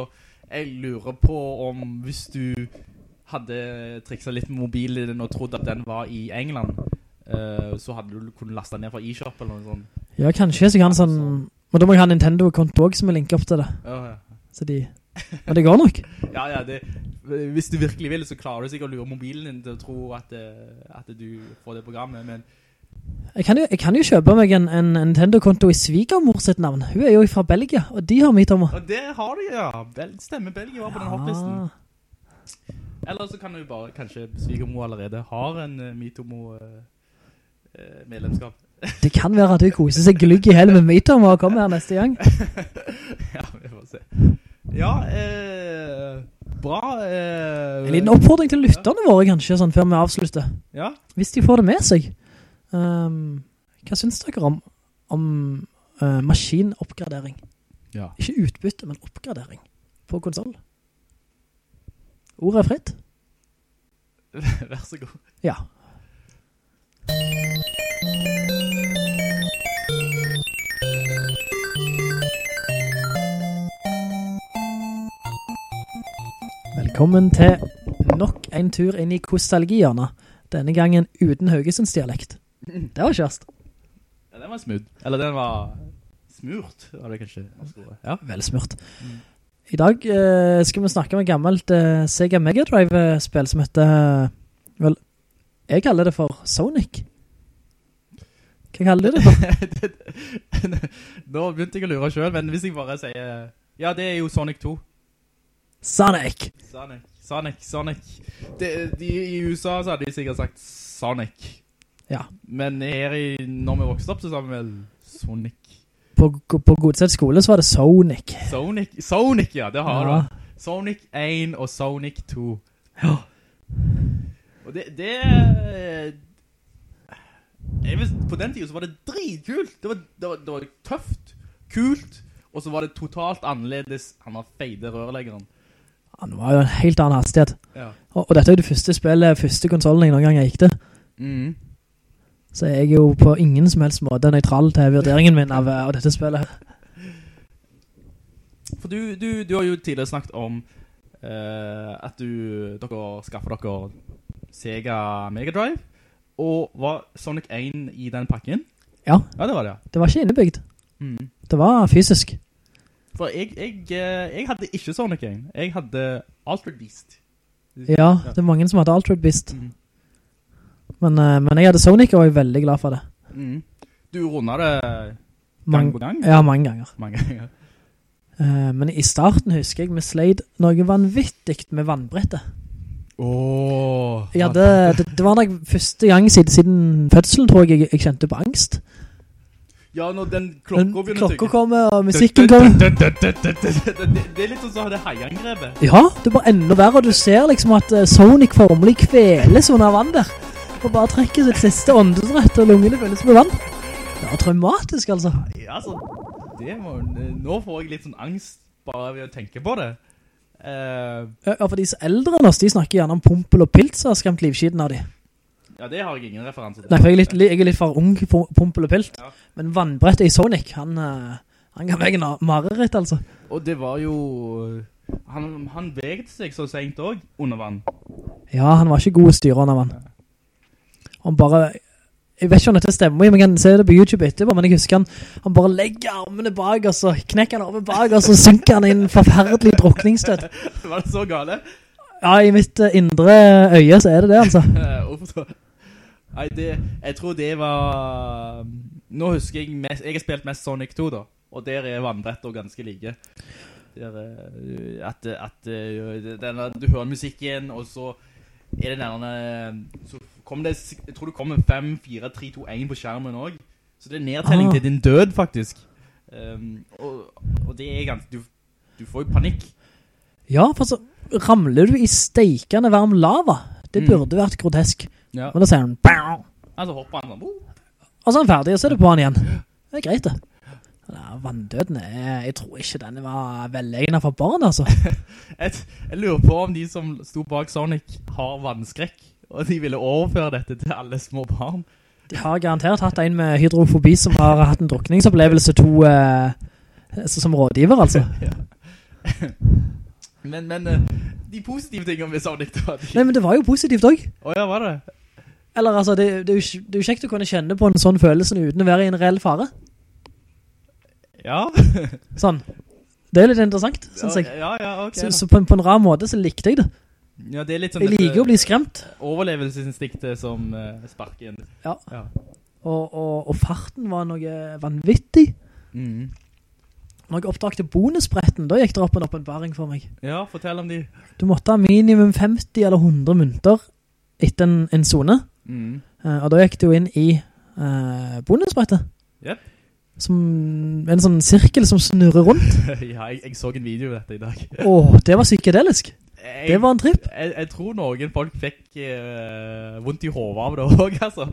jeg lurer på om hvis du hadde trikset litt med mobilen din og trodde at den var i England, uh, så hadde du kunnet laste den ned fra eShop eller noe sånt. Ja, kanskje så kan sånn... Men da må jeg ha Nintendo-konto også som er linket opp til det. Ja, ja. Så de... Men det går nok. Ja, ja, det, hvis du virkelig vil, så klarer du sikkert å lure mobilen din til å tro at, eh, at du får det programmet, men Jeg kan jo, jeg kan jo kjøpe meg en, en Nintendo-konto i svigermor sitt navn. Hun er jo fra Belgia, og de har Miitomo. Og det har de, ja. Bel stemmer, Belgia var på den hotlisten. Eller så kan du bare, kanskje svigermor allerede har en uh, Mitomo-medlemskap. Det kan være at hun koser seg glugg i hele med Mitomo og kommer her neste gang. ja, vi får se. Ja, eh, bra. Eh, En liten oppfordring til lytterne våre kanskje, sånn før vi avslutter. Ja, Hvis de får det med seg. Um, hva synes dere om, om uh, maskinoppgradering? ja. Ikke utbytte, men oppgradering på konsoll. Ordet er fritt. Vær så god. Ja. Velkommen til nok en tur inn i kostalgihjørnet. Denne gangen uten Haugesunds dialekt. Det var kjørst. Ja, den var smooth. Eller den var smurt, var det kanskje. Ja. Velsmurt. I dag eh, skal vi snakke om et gammelt eh, Sega Mega Drive-spill som heter, eh, vel, jeg kaller det for Sonic. Hva kaller du det for? Nå begynte jeg å lure selv, men hvis jeg bare sier... Ja, det er jo Sonic 2. Sonic! Sonic, Sonic, Sonic. De, de, I USA så hadde de sikkert sagt Sonic. Ja, Men her i, når vi vokste opp så sa vi vel Sonic. på, på Godsett skole så var det Sonic. Sonic, Sonic ja, det har Ja. du. Sonic 1 og Sonic 2. Ja. Og det, det vet, På den tiden så var det dritkult. Det var, det var, det var tøft, kult, og så var det totalt annerledes. Han var feide rørleggeren. Han var jo en helt annen hastighet. Ja. Og, og dette er jo det første spillet, første konsolen jeg noen gang jeg gikk til. Mm. Så jeg er jo på ingen som helst måte nøytral til vurderingen min av, av dette spillet. For du, du, du har jo tidligere snakket om uh, at du, dere skaffet dere Sega Mega Drive, og var Sonic 1 i den pakken? Ja, Ja, det var det, ja. det var ikke innebygd. Mm. Det var fysisk. For jeg, jeg, eh, jeg hadde ikke Sonic 1. Jeg hadde Altered Beast. Ja, det er mange som hadde Altered Beast. Mhm. Men, eh, men jeg hadde Sonic og var veldig glad for det. Mm. Du rundet det gang på gang? Ja, mange ganger. Mange ganger. Uh, men i starten husker jeg vi sleit noe vanvittig med vannbrettet. Åh. Jeg det, det, det var nok første gang siden, siden fødselen, tror jeg, jeg, kjente på angst. Ja, når den klokken klokka begynner å klokka kommer, og musikken kommer. Det, det er litt sånn som det heiangrepet. Ja, det er bare enda verre, og du ser liksom at eh, Sonic formelig kveles under vann der. Og bare trekker sitt siste åndedrett, og lungene fylles med vann. Det var traumatisk, altså. Ja, altså, det må, nå får jeg litt sånn angst bare ved å tenke på det. Uh, Ja, for disse eldre enn oss, de snakker gjerne om pumpel og Pilt, som har skremt livskiden av de. ja, det har jeg ingen referanse til. Nei, for jeg er litt, jeg er litt for ung på pumpel og Pilt. Ja. Men vannbrettet i Sonic, han, eh, han ga meg en mareritt, altså. Og det var jo... Han, han beget seg så sent også, under vann. Ja, han var ikke god å styre under vann. Han bare... Jeg vet ikke om dette stemmer, men jeg kan se det på YouTube etterpå, men jeg husker han, han bare legger armene bak, og så knekker han over bak, og så synker han i en forferdelig drukningsstøt. var det så gale? Ja, i mitt eh, indre øye så er det det, altså. Eh. Nei, det, jeg tror det var... Nå husker jeg mest, jeg har spilt mest Sonic 2 da, og der er vannbrettet ganske like. Der, eh, at, at den, du hører musikken, og så er det nærmere så det, jeg tror det kommer 5, 4, 3, 2, 1 på skjermen også. Så det er nedtelling Ah. til din død faktisk. Um, og, og det er ganske, du, du får jo panikk. Ja, for så ramler du i steikende varm lava. Det Mm. burde vært grotesk. Ja. Men da sier han, Bow! Altså hopper han sånn, og så er han ferdig, og så er det på han igjen. Det er greit det. Ja, vanndøden er, jeg tror ikke den var velegnet for barn, altså. Jeg, jeg lurer på om de som sto bak Sonic har vannskrekk, og de ville overføre dette til alle små barn. De har garantert hatt en med hydrofobi som har hatt en drukningsopplevelse to, eh, som rådgiver, altså. Men, men eh, de positive tingene vi da, de, Nei, men det var jo positivt også. Åja, oh, var det? Eller altså, det, det, er jo, det er jo kjekt å kunne kjenne på en sånn følelse uten å være i en reell fare. Ja. Sånn. Det er litt interessant, synes jeg. Ja, ja, ok. Så, så på, en, på en rar måte så likte jeg det. Ja, det er litt sånn Jeg liker å bli skremt. overlevelsesinstinktet som uh, sparker inn. Ja. Ja. Og, og, og farten var noe vanvittig. Mm. Når jeg oppdagte bonusbretten, da gikk det opp en oppenbaring for meg. Ja, fortell om de. Du måtte ha minimum 50 eller 100 munter etter en, en zone. Mm. Uh, og da gikk du inn i uh, bonusbrettet. Yep. Som en sånn sirkel som snurrer rundt. ja, jeg, jeg så en video av dette i dag. Åh, det var psykedelisk. Jeg, Det var en tripp. Jeg, jeg tror noen folk fikk eh, vondt i hovedet av det også, altså.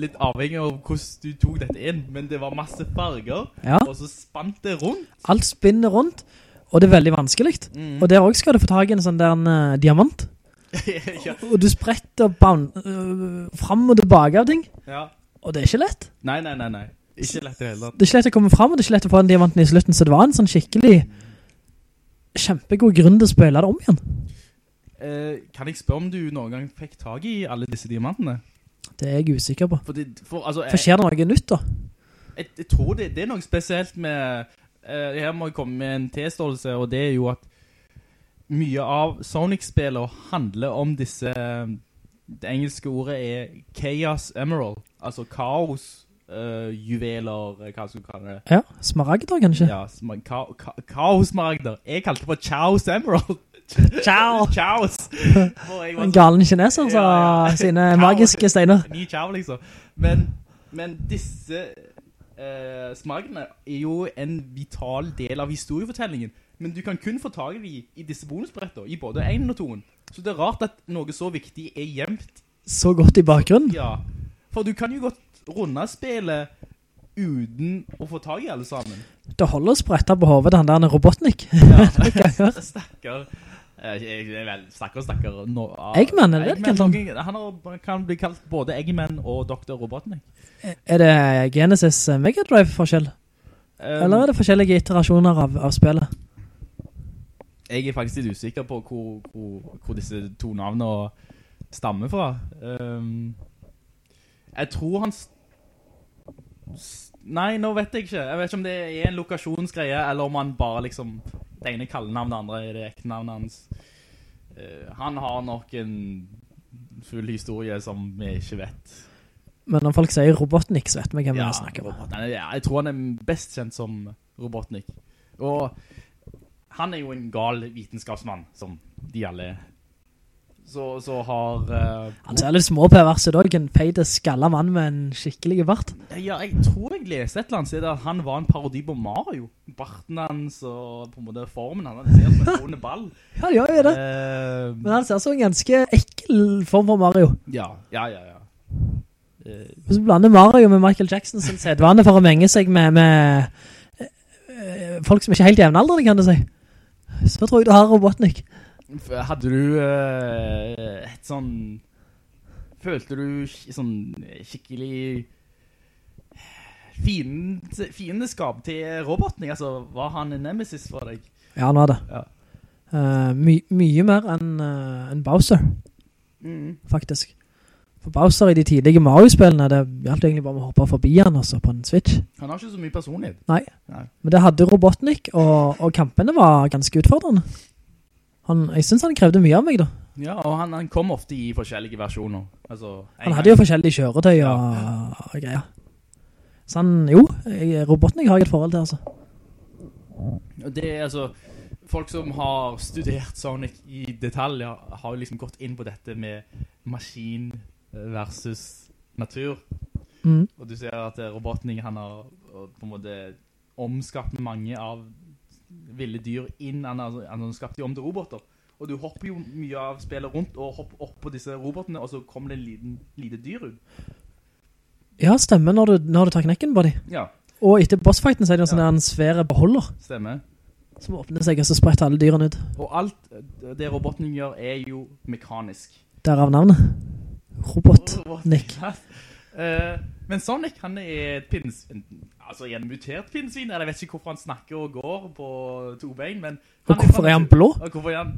Litt avhengig av hvordan du tok dette inn. Men det var masse farger, Ja, og så spant det rundt. alt spinner rundt, og det er veldig vanskelig. Mm. Og der også skal du få tag i en sånn der en, uh, diamant. ja. Og du spretter baun, øh, frem og tilbake av ting, ja. og det er ikke lett. Nei, nei, nei, nei. Ikke lett i det hele tatt. Det er ikke lett å komme frem, og det er ikke lett å få den diamanten i slutten, så det var en sånn skikkelig kjempegod grunn til å spille det om igjen. Eh, kan jeg spørre om du noen gang fikk tag i alle disse diamantene? Det er jeg usikker på. For, for altså, For skjer det noe nytt da? jeg, jeg tror det, det er noe spesielt med eh, Her må jeg komme med en tilståelse, og det er jo at mye av Sonic-spillene handler om disse Det engelske ordet er Chaos Emerald, altså kaos uh, juveler, eh, hva skal du kalle det? Ja, smaragder kanskje? Ja, sma- ka ka kaosmaragder. Jeg kalte det for Chaos Emerald. Ciao! Ciao! En galen kineser sa Ja, ja. sine Ciao. magiske steiner. Ni ciao, liksom. Men, men disse uh, smagene er jo en vital del av historiefortellingen. Men du kan kun få tag i de i disse bonusbrettene, i både 1 og 2. Så det er rart at noe så viktig er gjemt. Så godt i bakgrunnen. Ja. For du kan jo godt runde spillet uten å få tag i alle sammen. Det holder å sprette på hovedet den der Robotnik. Ja, stakkar. Eh, Jeg, jeg, vel, stakkar, stakkar. No, Eggman, er det Eggman, han? han kan bli kalt både Eggman og Dr. Robotnik. Er det Genesis eh, Mega Drive-forskjell? Um, Eller er det forskjellige iterasjoner av, av spillet? Jeg er faktisk litt usikker på hvor, hvor, hvor disse to navnene stammer fra. Um, jeg tror han... Nei, nå vet jeg ikke. Jeg vet ikke om det er en lokasjonsgreie, eller om han bare liksom... Det ene kallet navnet, det andre er det ekte navnet hans. Eh, han har nok en full historie som vi ikke vet. Men når folk sier Robotnik, så vet vi hvem Ja, vi snakker om. Ja, jeg tror han er best kjent som Robotnik. Og han er jo en gal vitenskapsmann, som de alle. Så, så har... Uh, Han ser litt små på verset dog, en peide skalla mann med en skikkelig bart. ja, jeg tror jeg leste et eller annet sted at han var en parodi på Mario. Barten hans og på en måte formen han. Han ser som en runde ball. Ja, gjør jo det. Uh, Men han ser så en ganske ekkel form for Mario. ja, ja, ja, ja. Uh, du blander Mario med Michael Jackson sin sedvane for å menge seg med, med eh, folk som ikke er helt jevnaldrende, kan du si. Så tror jeg du har Robotnik. f- hadde du uh, et sånn... Følte du sånn skikkelig fiend, fiendeskap til Robotnik? Altså, var han en nemesis for deg? Ja, han var det. Ja. Uh, my, mye mer enn uh, en Bowser, faktisk. For Bowser i de tidlige Mario-spillene, det gjaldt egentlig bare å hoppe forbi han også på en Switch. Han har ikke så mye personlighet. Nei. Nei. Men det hadde Robotnik, og, og kampene var ganske utfordrende. Han, jeg synes han krevde mye av meg da. Ja, og han, han kom ofte i forskjellige versjoner. Altså, han Han gang- hadde jo forskjellige kjøretøy og, og greier. Så han, jo, jeg, Robotnik har jeg et forhold til, altså. Det er altså Folk som har studert Sonic i detalj har, jo liksom gått inn på dette med maskin versus natur. Mm. Og du ser at eh, Robotnik han har på en måte omskapt mange av ville dyr inn, han har, han har skapt de om til roboter. Og du hopper jo mye av spillet rundt og hopper opp på disse robotene, og så kommer det en liten, lite dyr ut. Ja, stemmer når du, når du tar knekken på dem. Ja, Og etter bossfighten så er det jo sånn Ja. en sfære beholder stemmer. som åpner seg, og så spretter alle dyrene ut. Og alt eh, det roboten gjør er jo mekanisk. Derav navnet. Robotnik. Eh, men Sonic, han er et pins, altså en mutert pinnsvin, eller jeg vet ikke hvorfor han snakker og går på to bein, men... Og hvorfor er han blå? Hvorfor er han,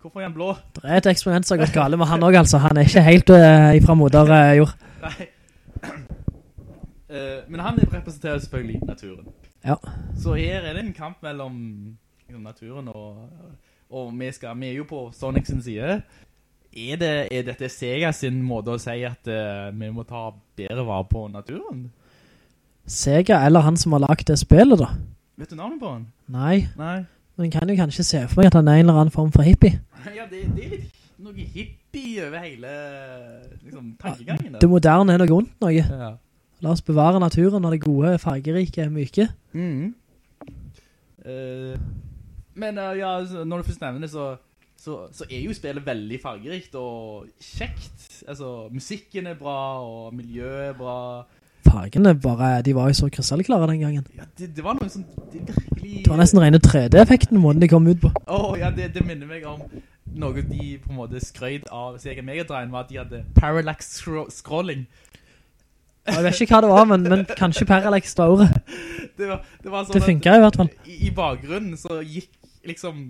hvorfor er han blå? Det er et eksperiment som har gått gale med han også, altså. Han er ikke helt uh, ifra moder uh, jord. Nei. Uh, men han representerer selvfølgelig naturen. Ja. Så her er det en kamp mellom naturen og, og vi, skal, vi er jo på Sonic sin side. Er, det, er dette Sega sin måte å si at uh, vi må ta bedre vare på naturen? Sega, eller han som har lagt det spillet da. Vet du navnet på han? Nei, Nei. men kan jo kanskje se for meg at han er en eller annen form for hippie. Ja, det, det er litt noe hippie over hele liksom, tankegangen. Det moderne er noe ondt noe. Ja. La oss bevare naturen når det gode, fargerike, myke. Mm. Uh, men uh, ja, altså, når du først nevner det, så, så, så er jo spillet veldig fargerikt og kjekt. Altså, musikken er bra, og miljøet er bra. Fargene bare, de var jo så krystallklare den gangen. Ja, det, det var noe som det virkelig... Det var nesten rene 3D-effekten måten de kom ut på. Åh, ja, det, det minner meg om noe de på en måte skrøyd av Sega Mega Drive, var at de hadde parallax scro scrolling. Jeg vet ikke hva det var, men, men kanskje Parallax var ordet. Det, var, det, var sånn Det funket i hvert fall. I, I bakgrunnen så gikk liksom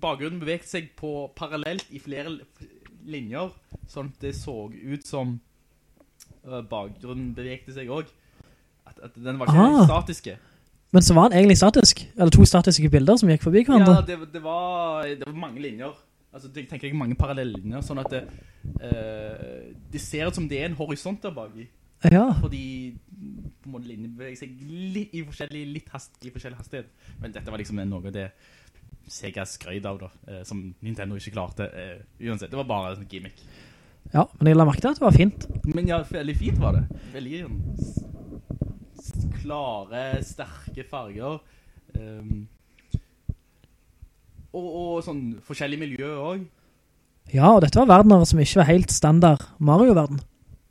bakgrunnen bevegte seg på parallelt i flere linjer, sånn at det så ut som øh, bakgrunnen bevegte seg også. At, at den var ikke Ah. statiske. Men så var den egentlig statisk, eller to statiske bilder som gikk forbi hverandre. Ja, det, det, var, det var mange linjer. Altså, jeg tenker ikke mange parallelle linjer, sånn at det, uh, det ser ut som det er en horisont der bak i. Ja, Fordi på en måte linjen beveger seg litt i forskjellig, litt hast, i forskjellig hastighet. Men dette var liksom noe av det Sega skrøyd av da, eh, som Nintendo ikke klarte. eh, uansett, det var bare en gimmick. ja, men jeg la merke til at det var fint. Men ja, veldig fint var det. Veldig sånn klare, sterke farger. Um, og, og sånn forskjellig miljø også. Ja, og dette var verdener som ikke var helt standard Mario-verden.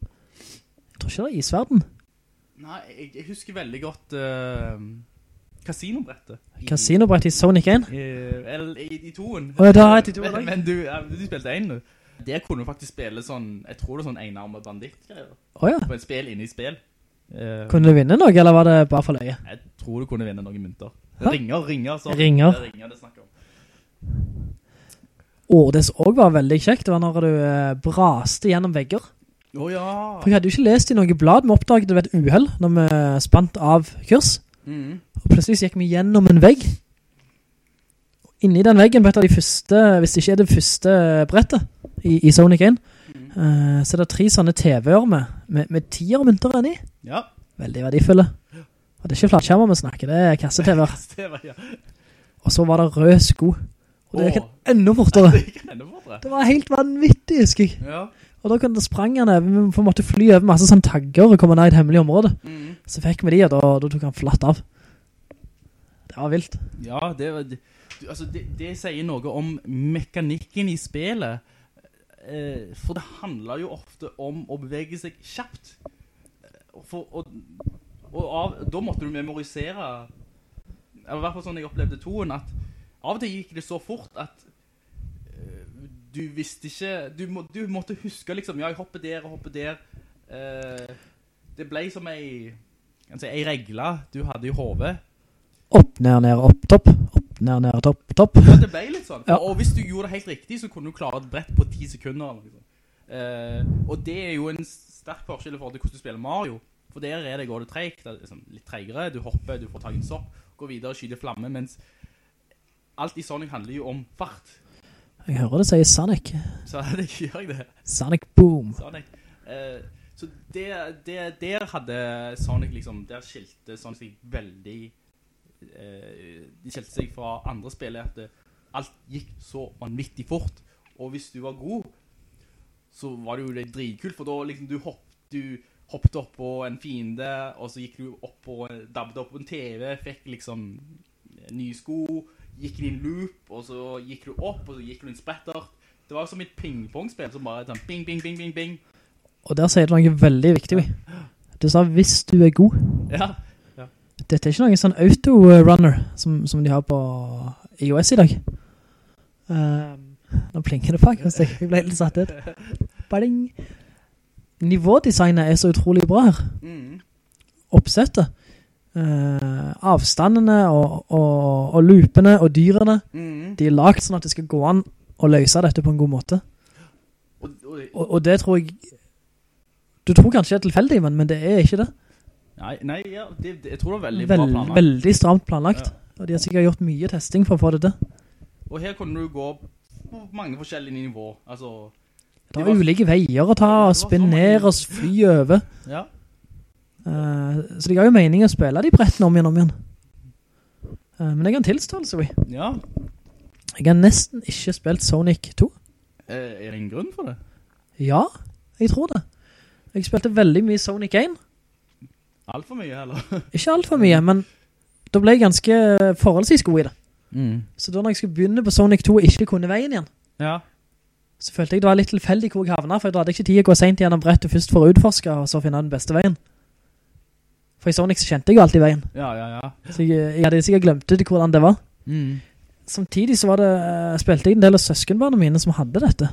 Jeg tror ikke det er isverden. Nei, jeg, jeg husker veldig godt uh, kasinobrettet. Kasinobrettet i Sonic 1. I, eller i, i toen. Å, ja, da har jeg til toen men, men du, du spilte en, nå. Der kunne du faktisk spille sånn, jeg tror det er sånn enarmet banditt-greier. Åja, På et spill inne i spill. Uh, kunne du vinne noe, eller var det bare for løye? jeg tror du kunne vinne noen mynter. Hæ? Ringer, ringer. Så. Ringer. Det er ringer det snakker om. Og det som også var veldig kjekt, det var når du eh, braste gjennom vegger. Åja. For jeg hadde jo ikke lest i noen blad, vi oppdaget det ved et uheld når vi spant av kurs. Mhm. Og plutselig gikk vi gjennom en vegg. Og inni den veggen på et av de første, hvis det ikke er det første brettet i, i Sonic 1, eh, så er det tre sånne TV-er med, med, med tiermynter inni. Ja. Veldig verdifulle. Og det er ikke flatskjermer vi snakker, det er kasse-TV-er. Ja. Og så var det rød sko. Og det gikk enda fortere. Det enda fortere. Det var helt vanvittig, husker jeg. Ja. Og da det sprang han over, vi måtte fly over masse sånn tagger og komme ned i et hemmelig område. Mm. Så fikk vi de, og da, da tok han flatt av. Det var vilt. Ja, det, var- det, du, altså det, det sier noe om mekanikken i spillet. Eh, for det handler jo ofte om å bevege seg kjapt. For, og og av, da måtte du memorisere Eller i hvert fall sånn jeg opplevde toen, at av og til gikk det så fort at du visste ikke du, må, du måtte huske liksom Ja, jeg hopper der og hopper der. Eh, det ble som ei kan si, ei regle du hadde i hovedet. Opp, ned, ned, opp, topp. Opp, ned, ned, topp, topp. Ja, det ble litt sånn. Ja. Og hvis du gjorde det helt riktig, så kunne du klare et brett på 10 sekunder. Sånt. Eh, og det er jo en sterk forskjell i forhold til hvordan du spiller Mario. For der er det, går det tregt, det er liksom litt tregere. Du hopper, du får tag i en sopp, går videre og skyter flamme, mens alt i Sonic handler jo om fart. Jeg hører det sier Sonic. Sonic, gjør jeg det. Sonic Boom. Sonic. Uh, så der, der, der hadde Sonic liksom, der skilte Sonic seg veldig, uh, de skilte seg fra andre spillet at det, alt gikk så vanvittig fort. Og hvis du var god, så var det jo det dritkult, for da liksom du hoppet, du hoppet opp på en fiende, og så gikk du opp på, dabbet opp på en TV, fikk liksom nye sko, gikk det i loop, og så gikk du opp, og så gikk du en spretter. Det var som et pingpongspill, som bare sånn bing, bing, bing, bing, bing. Og der sier du noe veldig viktig. Du sa hvis du er god. Ja, Dette er ikke noen sånn auto-runner som, som de har på iOS i dag. Um, nå plinker det faktisk. Jeg ble litt satt ut. Bading. Nivådesignet er så utrolig bra her. mm. Oppsettet. Eh, avstandene og, og, og loopene og dyrene, Mm. de er lagt sånn at det skal gå an å løse dette på en god måte. Og, og, det tror jeg Du tror kanskje det er tilfeldig, men, men det er ikke det. nei, nei, ja, det, det, jeg tror det er veldig bra planlagt. veldig stramt planlagt. Og de har sikkert gjort mye testing for å få det til. Og her kunne du gå på mange forskjellige nivå. Altså, Det var- var ulike veier å ta, Ja, det og så spinere og fly over. ja. Eh, så det ga jo mening å spille de brettene om igjen om igjen. Eh, men jeg har en tilståelse, vi. Ja, Jeg har nesten ikke spilt Sonic 2. Eh, er det en grunn for det? Ja, jeg tror det. Jeg spilte veldig mye Sonic 1. Alt for mye, eller? Ikke alt for mye, men da ble jeg ganske forholdsvis god i det. Mm. Så da når jeg skulle begynne på Sonic 2 og ikke kunne veien igjen, Ja. så følte jeg det var litt tilfeldig hvor jeg havna, for jeg hadde ikke tid å gå sent gjennom brettet først for å utforske, og så finne den beste veien. For i Sonic så kjente jeg jo alltid veien. Ja, ja, ja. Så jeg, jeg hadde sikkert glemt ut hvordan det var. Mm. Samtidig så var det, eh, spilte jeg en del av søskenbarnene mine som hadde dette.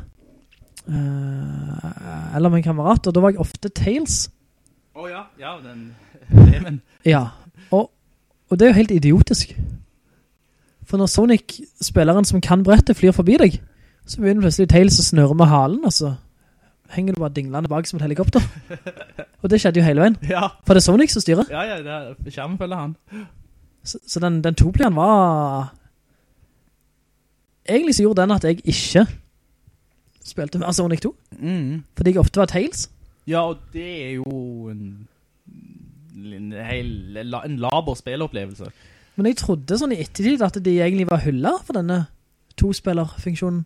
Uh, eller min kamerat, og da var jeg ofte Tails. Å ja, ja, den lemen. Ja, og, og det er jo helt idiotisk. For når Sonic-spilleren som kan brettet flyr forbi deg, så begynner plutselig Tails å snøre med halen, og så henger du bare dinglende bak som et helikopter. og det skjedde jo hele veien. Ja, For det er Sonic som styrer. ja, ja det er, skjermfølger han. Så, så den, den toplieren var... Egentlig så gjorde den at jeg ikke spilte med Sonic 2, Mm. fordi jeg ofte var Tails. Ja, og det er jo en, en, hel, en laber spillopplevelse. Men jeg trodde sånn i ettertid at de egentlig var hullet for denne tospillerfunksjonen.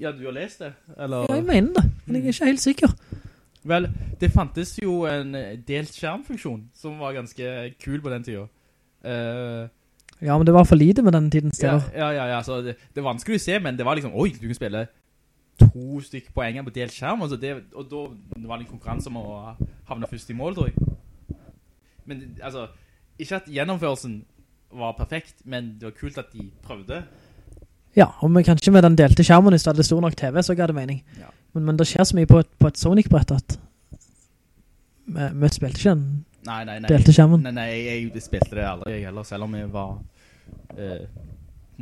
Ja, du har lest det? Eller? Ja, jeg mener det, men jeg er ikke helt sikker. Vel, det fantes jo en eh, delt skjermfunksjon som var ganske kul på den tiden. Uh, Ja, men det var for lite med den tidens ja, steder. ja, ja, ja, så det, det er vanskelig å se, men det var liksom, oi, du kan spille to stykker poenger på delt skjerm, altså det, og da var det en konkurranse om å havne først i mål, tror jeg. Men altså, ikke at gjennomførelsen var perfekt, men det var kult at de prøvde. Ja, og men kanskje med den delte skjermen hvis det hadde stor nok TV, så ga det mening. Ja. Men, men det skjer så mye på et, på et Sonic-brett at vi, vi spilte ikke den Nei, nei, nei. delte skjermen. Nei, nei, jeg, jeg spilte det aldri jeg heller, selv om jeg var, eh,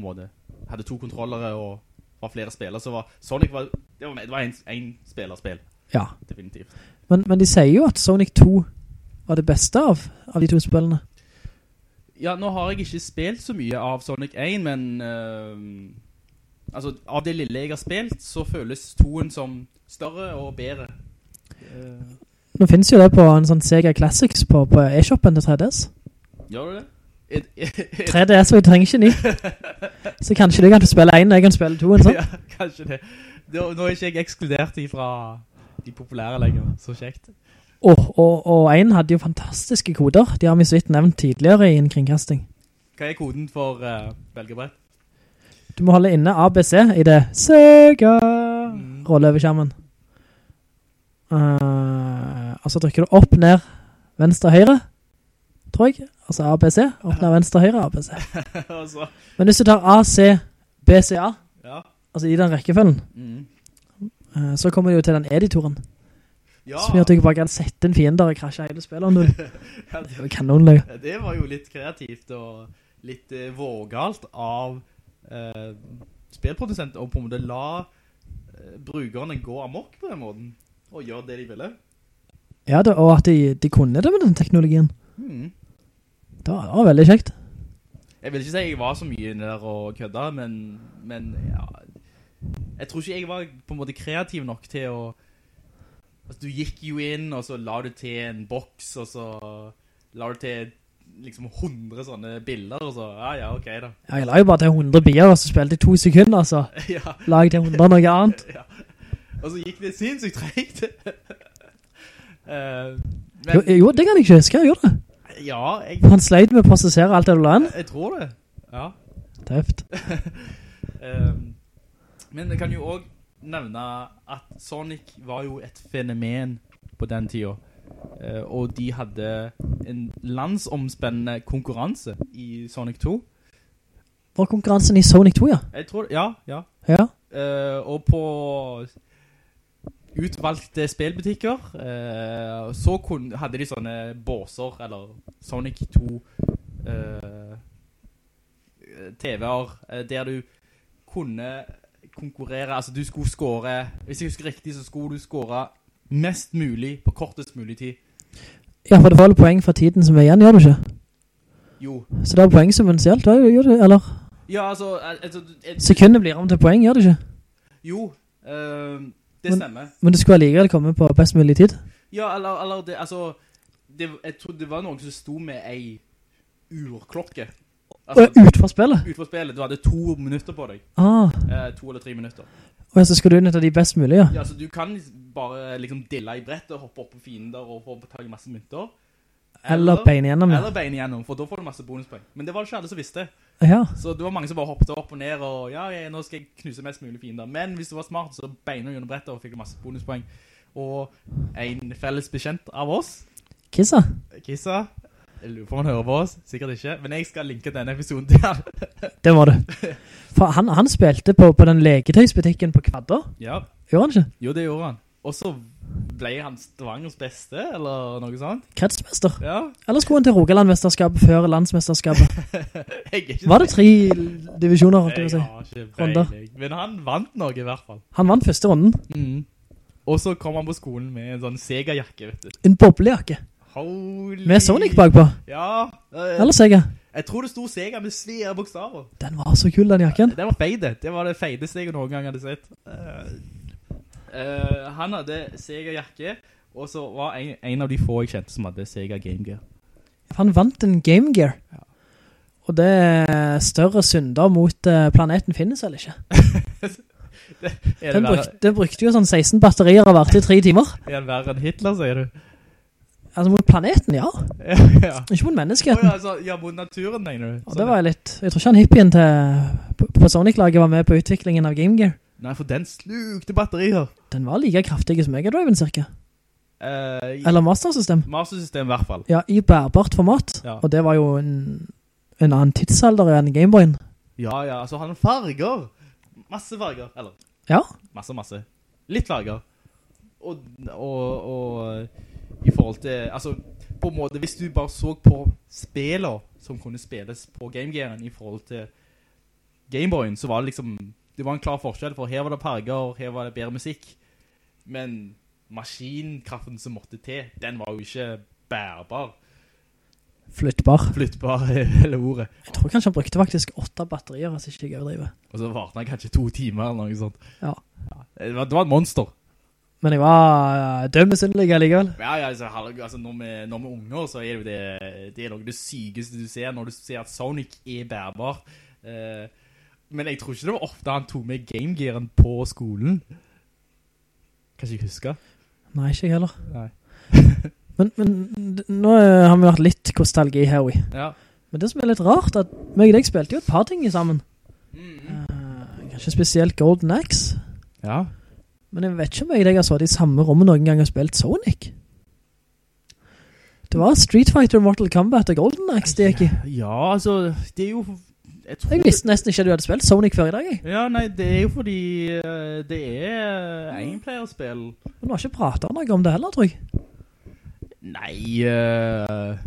måte, hadde to kontrollere og var flere spillere, så var Sonic var, det var, det var en, en spillerspill, Ja, definitivt. men, men de sier jo at Sonic 2 var det beste av, av de to spillene. Ja, nå har jeg ikke spilt så mye av Sonic 1, men eh, altså, av det lille jeg har spilt, så føles toen som større og bedre. Uh, Nå finnes jo det på en sånn Sega Classics på, på e-shoppen til 3DS. gjør du det? It, it, it. 3DS, og jeg trenger ikke ny. Så kanskje du kan spille en, og jeg kan spille to, eller sånn. ja, kanskje det. Nå er ikke jeg ekskludert fra de populære lenger, så kjekt. Og, og, og en hadde jo fantastiske koder. De har vi så vidt nevnt tidligere i en kringkasting. Hva er koden for uh, velgebrett? Du må holde inne ABC i det Sega rolle over skjermen. Uh, og så trykker du opp, ned, venstre, høyre, tror jeg. Altså ABC, opp, ned, venstre, høyre, ABC. Men hvis du tar AC, BCA, ja. altså i den rekkefølgen, Mm. eh, så kommer du jo til den editoren, Ja, som gjør at du ikke bare kan sette en fiender og krasje hele spillet om du ja, Det var jo litt kreativt og litt uh, vågalt av uh, spillprodusenter og på en måte la uh, brukerne gå amok på den måten, og gjøre det de ville. Ja, det, og at de, de kunne det med den teknologien. Mm. Det var, det var veldig kjekt. Jeg vil ikke si jeg var så mye inne der og kødda, men, men ja, jeg tror ikke jeg var på en måte kreativ nok til å altså, du gikk jo inn, og så la du til en boks, og så la du til liksom 100 sånne bilder, og så, ja, ja, ok da. Ja, jeg la jo bare til 100 bier, og så spilte jeg to sekunder, så ja, la jeg til 100 noe annet. ja. Og så gikk det sinnssykt tregt. uh, Jo, men, jo, det kan jeg ikke huske, jeg gjorde det. ja, jeg, Han sleit med å prosessere alt det du la inn. jeg tror det. Ja. Tøft. uh, men jeg kan jo også nevne at Sonic var jo et fenomen på den tiden. Eh, og de hadde en landsomspennende konkurranse i Sonic 2. Var konkurransen i Sonic 2, ja? Jeg tror, ja, ja. Ja. Uh, og på utvalgte spillbutikker uh, så kun, hadde de sånne båser, eller Sonic 2 uh, TV-er, eh, der du kunne konkurrere, altså du skulle score, hvis jeg husker riktig, så skulle du score mest mulig på kortest mulig tid. Ja, for det var jo poeng fra tiden som er igjen, gjør du ikke? Jo. Så det var poeng subvensielt, hva gjør du? Eller, Ja, altså, al- altså et, sekundet blir om til poeng, gjør du ikke? Jo, øh, det Men- stemmer. Men du skulle allikevel komme på best mulig tid. Ja, eller, eller det, altså det, Jeg tror det var noen som sto med ei urklokke Ut utfor spillet. Utfor spillet, du hadde to minutter på deg Ah, eh, To eller tre minutter og så skal du utnytte de best mulig, ja. Ja, så du kan bare liksom dille i brett Og hoppe opp på fiender og få tag i masse mynter. Eller bein igjennom, ja. Eller bein igjennom, for da får du masse bonuspoeng. Men det var det ikke alle som visste. Ja, Så det var mange som bare hoppet opp og ned Og ja, jeg, nå skal jeg knuse mest mulig fiender. Men hvis du var smart, så beina du gjennom brettet Og fikk masse bonuspoeng. Og en felles bekjent av oss. Kissa. Kissa lurer på om han hører på oss Sikkert ikke Men jeg skal linke denne episoden til han Det må du. For han, han spilte på, på den leketøysbutikken på Kvadder. Ja, Gjorde han ikke? jo det gjorde han og så ble han Stavangers beste, eller noe sånt. Kretsmester. Ja. Eller skulle han til Rogaland-mesterskapet før landsmesterskapet? Er Var det tre divisjoner, jeg si? har ikke Runder. Men han vant noe i hvert fall. Han vant første runden. Mm. Og så kom han på skolen med en sånn Sega-jakke, vet du. En boblejakke. Holy... Med Sonic bakpå. Ja. eh, Eller Sega. Jeg tror det stod Sega med svære bokstaver. Den var så kul, den jakken. Den var feide. Det var det feideste jeg noen gang hadde sett. Uh, uh, han hadde Sega-jakke, og så var en, en av de få jeg kjente som hadde Sega Game Gear. Han vant en Game Gear. Og det er større synder mot planeten finnes eller ikke. Det Den brukte, den brukte jo sånn 16 batterier av hvert i tre timer. er den verre enn Hitler, sier du? Altså mot planeten, ja. Ja. Ikke mot menneskeheten. Oh, ja, altså, ja, mot naturen, mener du? Sånn. det var jeg litt... Jeg tror ikke han hippien til, på, Sonic-laget var med på utviklingen av Game Gear. Nei, for den slukte batterier. Den var like kraftig som Mega Driven, cirka. Uh, i- Eller Master System. Master System i hvert fall. Ja, i bærbart format. Ja. Og det var jo en, en annen tidsalder enn Gameboyen. Ja, ja, altså han farger. Masse farger, eller Ja, masse, masse. Litt farger. Og, og, og i forhold til, altså, på en måte, hvis du bare så på spiller som kunne spilles på Game Gearen i forhold til Gameboyen, så var det liksom, det var en klar forskjell, for her var det farger, her var det bedre musikk. Men maskinkraften som måtte til, den var jo ikke bærbar. flyttbar. Flyttbar hele ordet. Jeg tror kanskje han brukte faktisk åtte batterier, hvis ikke jeg overdriver. Og så varte han kanskje to timer eller noe sånt. Ja. Det, var, det var et monster. Men jeg var uh, dømmesynlig allikevel. Ja, ja, altså, altså når, vi, når vi er unger, så er det jo det, det er noe det sykeste du ser, når du ser at Sonic er bærbar. Uh, men jeg tror ikke det var ofte han tok med Game Gearen på skolen. Kanskje ikke husker. Nei, ikke jeg heller. Nei. Men, men nå eh, har vi vært litt kostalgi her, vi. Ja. Men det som er litt rart, at meg og deg spilte jo et par ting sammen. Mm. Uh, kanskje spesielt Golden Axe. Ja. Men jeg vet ikke om jeg og deg har sittet i samme rommet noen gang og spilt Sonic. Det var Street Fighter, Mortal Kombat og Golden Axe det gikk i. Ja, altså, det er jo... Jeg, tror Jeg visste nesten ikke at du hadde spilt Sonic før i dag, jeg. Ja, nei, det er jo fordi eh, det er enplayerspill. Men du har ikke pratet noe om det heller, tror jeg. Nei uh,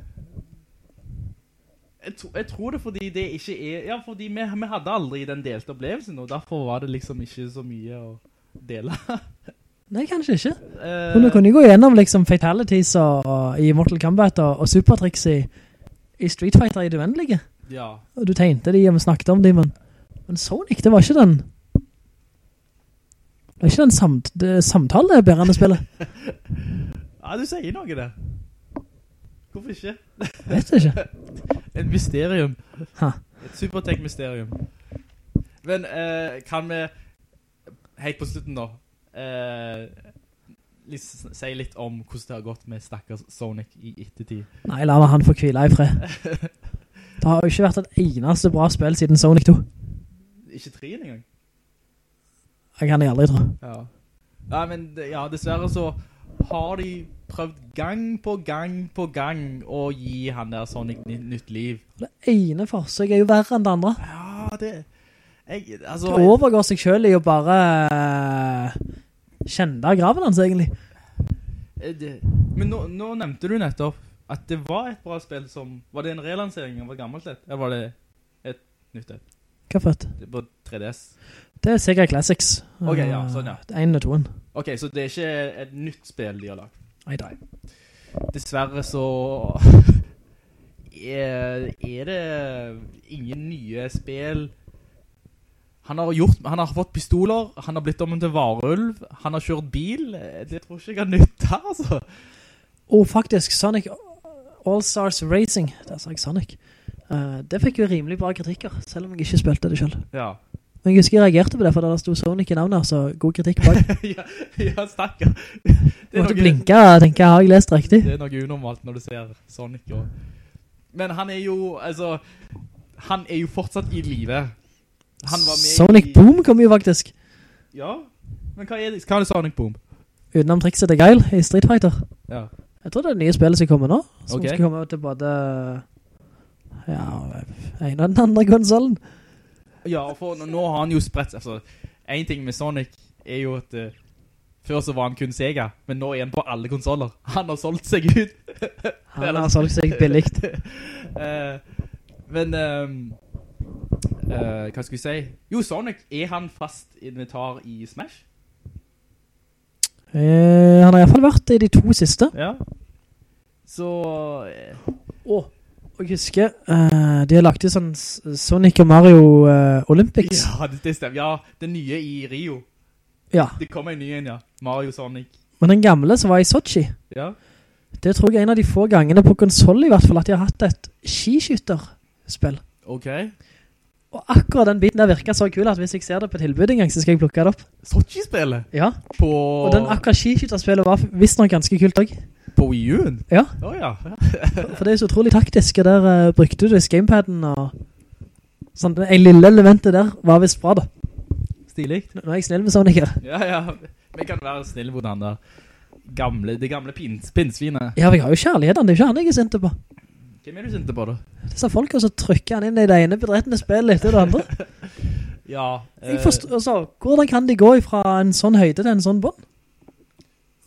jeg, tro, jeg tror det fordi det ikke er Ja, fordi vi, vi hadde aldri den delte opplevelsen Og derfor var det liksom ikke så mye å dele Nei, kanskje ikke. Eh, Men du kunne gå gjennom liksom fatalities og, og, i Mortal Kombat og, og supertricks i, i Street Fighter i det uendelige. Ja, Og du tegnte de, og vi snakket om de, men, men Sonic, det var ikke den... Det var ikke den samt, det samtalebærende spillet. ja du sier noe der Hvorfor ikke? Vet du ikke. Et mysterium Ha. Et supertech-mysterium Men eh, kan vi Helt på slutten da eh, litt, Si litt om hvordan det har gått med stakkars Sonic i ettertid Nei, la meg han få kvile i fred. Det har jo ikke vært et eneste bra spill siden Sonic 2. Ikke 3 engang Jeg kan jeg aldri tro. Ja. Nei, men ja, dessverre så har de prøvd gang på gang på gang å gi han der Sonic nytt liv. Det ene forsøk er jo verre enn det andre. Ja, det... Jeg, altså... Det overgår seg selv i å bare uh, kjenne graven hans, egentlig. eh, det, men nå, nå nevnte du nettopp at det var et bra spill som... Var det en relansering av et gammelt et? Eller var det et nytt et? Hva for et? Det På 3DS? Det er Sega Classics. Ok, ja, sånn, ja. Det er en og toen. Ok, så det er ikke et nytt spill de har lagt? Nei, nei. Dessverre så er, er det ingen nye spill. Han har, gjort, han har fått pistoler, han har blitt om til varulv, han har kjørt bil. Det tror ikke jeg har nytta, altså. Og faktisk, Sonic All Stars Racing, der sa jeg Sonic, uh, det fikk jo rimelig bra kritikker, selv om jeg ikke spilte det selv. Ja, Men jeg husker jeg reagerte på det, for da stod Sonic i navnet, så god kritikk bak. ja, ja stakker. Du måtte måtte blinke og tenke, har jeg lest riktig? Det er noe unormalt når du ser Sonic. Og... Men han er jo, altså, han er jo fortsatt i live. Sonic i... Boom kom jo faktisk, Ja, men hva er det, hva er det Sonic Boom? utenom trikset til Geil i Street Fighter. Ja. Jeg tror det er det nye spillet som kommer nå, som okay. skal komme til både, ja, en og den andre konsolen. Ja, for nå, har han jo spredt, altså, en ting med Sonic er jo at eh, Før så var han kun Sega, men nå er han på alle konsoler. Han har solgt seg ut. Han har solgt seg billigt. uh, men, ehm, eh, hva skal vi si? Jo, Sonic, er han fast inventar i Smash? Eh, han har i hvert fall vært i de to siste. Ja. Så, eh, Åh, og jeg husker, uh, de har lagt i sånn Sonic og Mario uh, Olympics. ja, det, det stemmer. Ja, det nye i Rio. Ja. Det kommer en ny en, ja. Mario Sonic. Men den gamle som var i Sochi, Ja. det tror jeg er en av de få gangene på konsol i hvert fall, at de har hatt et skiskytterspill. Ok. Og akkurat den biten der virker så kul at hvis jeg ser det på tilbud en gang, så skal jeg plukke det opp. Sochi-spillet Ja, på, og den akkurat skiskytterspillet var visst nok ganske kult også. på Wii U-en. Ja, Oh, ja. for det er så utrolig taktisk, og der uh, brukte du visst gamepaden og sånn, en lille elementet der var visst bra da. Stilig. Nå er jeg snill med sånn, ikke? Ja, ja. Vi kan være snille mot han der gamle, det gamle pins, pinsvinet. Ja, vi har jo kjærligheten, det er jo ikke han jeg er på. Hvem er du sinte på da? Disse folk som trykker han inn i det ene bedrettende spillet etter det andre. Ja. Eh, forstår, altså, hvordan kan de gå fra en sånn høyde til en sånn bånd?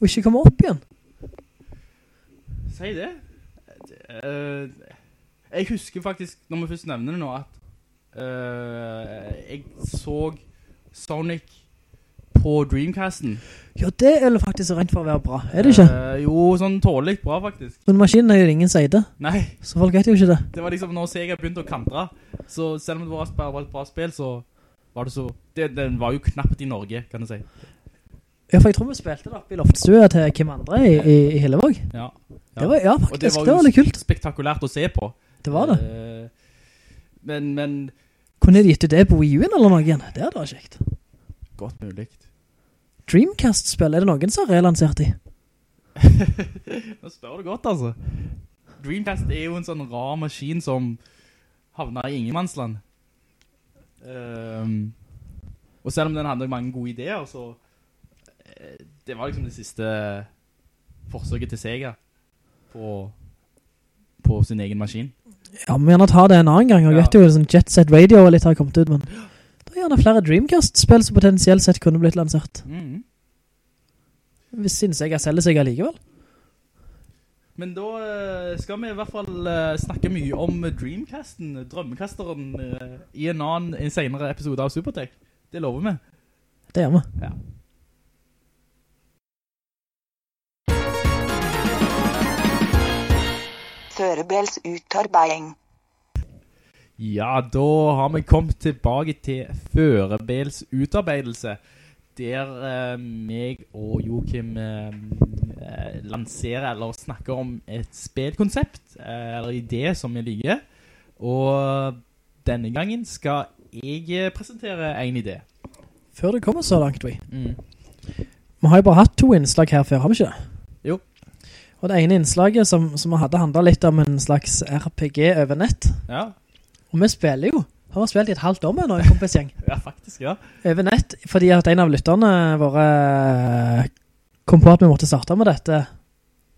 Og ikke komme opp igjen? Si det. Uh, jeg husker faktisk, når vi først nevner det nå, at uh, jeg så Sonic på Dreamcasten. Ja, det er jo faktisk rent for å være bra, er det ikke? Eh, jo, sånn tålig bra faktisk. Men maskinen er jo ingen seide. Nei, så folk vet jo ikke det. det var liksom når Sega begynte å kantre, så selv om det var bare et bra spill, så var det så... Det, den var jo knapt i Norge, kan du si. Ja, for jeg tror vi spilte det oppe i loftstua til Kim Andre i, i, i Hillevåg. Ja. Det var, ja, faktisk, det var, litt kult. spektakulært å se på. Det var det. Eh, men, men, Kunne de gitt ut det på Wii U-en eller noe igjen? Det hadde vært kjekt. godt mulig. Dreamcast-spill, er det noen som har relansert de? Nå spør du godt, altså. Dreamcast er jo en sånn rar maskin som havner i ingenmannsland. Um, og selv om den hadde mange gode ideer, så eh, det var liksom det siste forsøket til Sega på, på sin egen maskin. Ja, men gjerne ta det en annen gang. Og Ja. vet jo, sånn Jet Set Radio og litt har kommet ut, men det er gjerne flere Dreamcast-spill som potensielt sett kunne blitt lansert. Mm. Hvis siden Sega selger seg allikevel. Men da eh, skal vi i hvert fall eh, snakke mye om Dreamcasten, drømmekasteren, eh, i en annen, en senere episode av Supertech. Det lover vi. Det gjør vi. Ja. Førebels utarbeiding. Ja, da har vi kommet tilbake til Førebels utarbeidelse, der eh, meg og Joachim eh, lanserer eller snakker om et spilkonsept, eh, eller idé som vi liker. Og denne gangen skal jeg eh, presentere en idé. Før det kommer så langt, vi. Mm. Vi har jo bare hatt to innslag her før, har vi ikke det? Jo. Og det ene innslaget som, som hadde handlet litt om en slags RPG over nett. Ja, Og vi spiller jo. Har vi spilt i et halvt år med nå, en kompisgjeng. ja faktisk, ja. Over nett, fordi at en av lytterne våre kom på at vi måtte starte med dette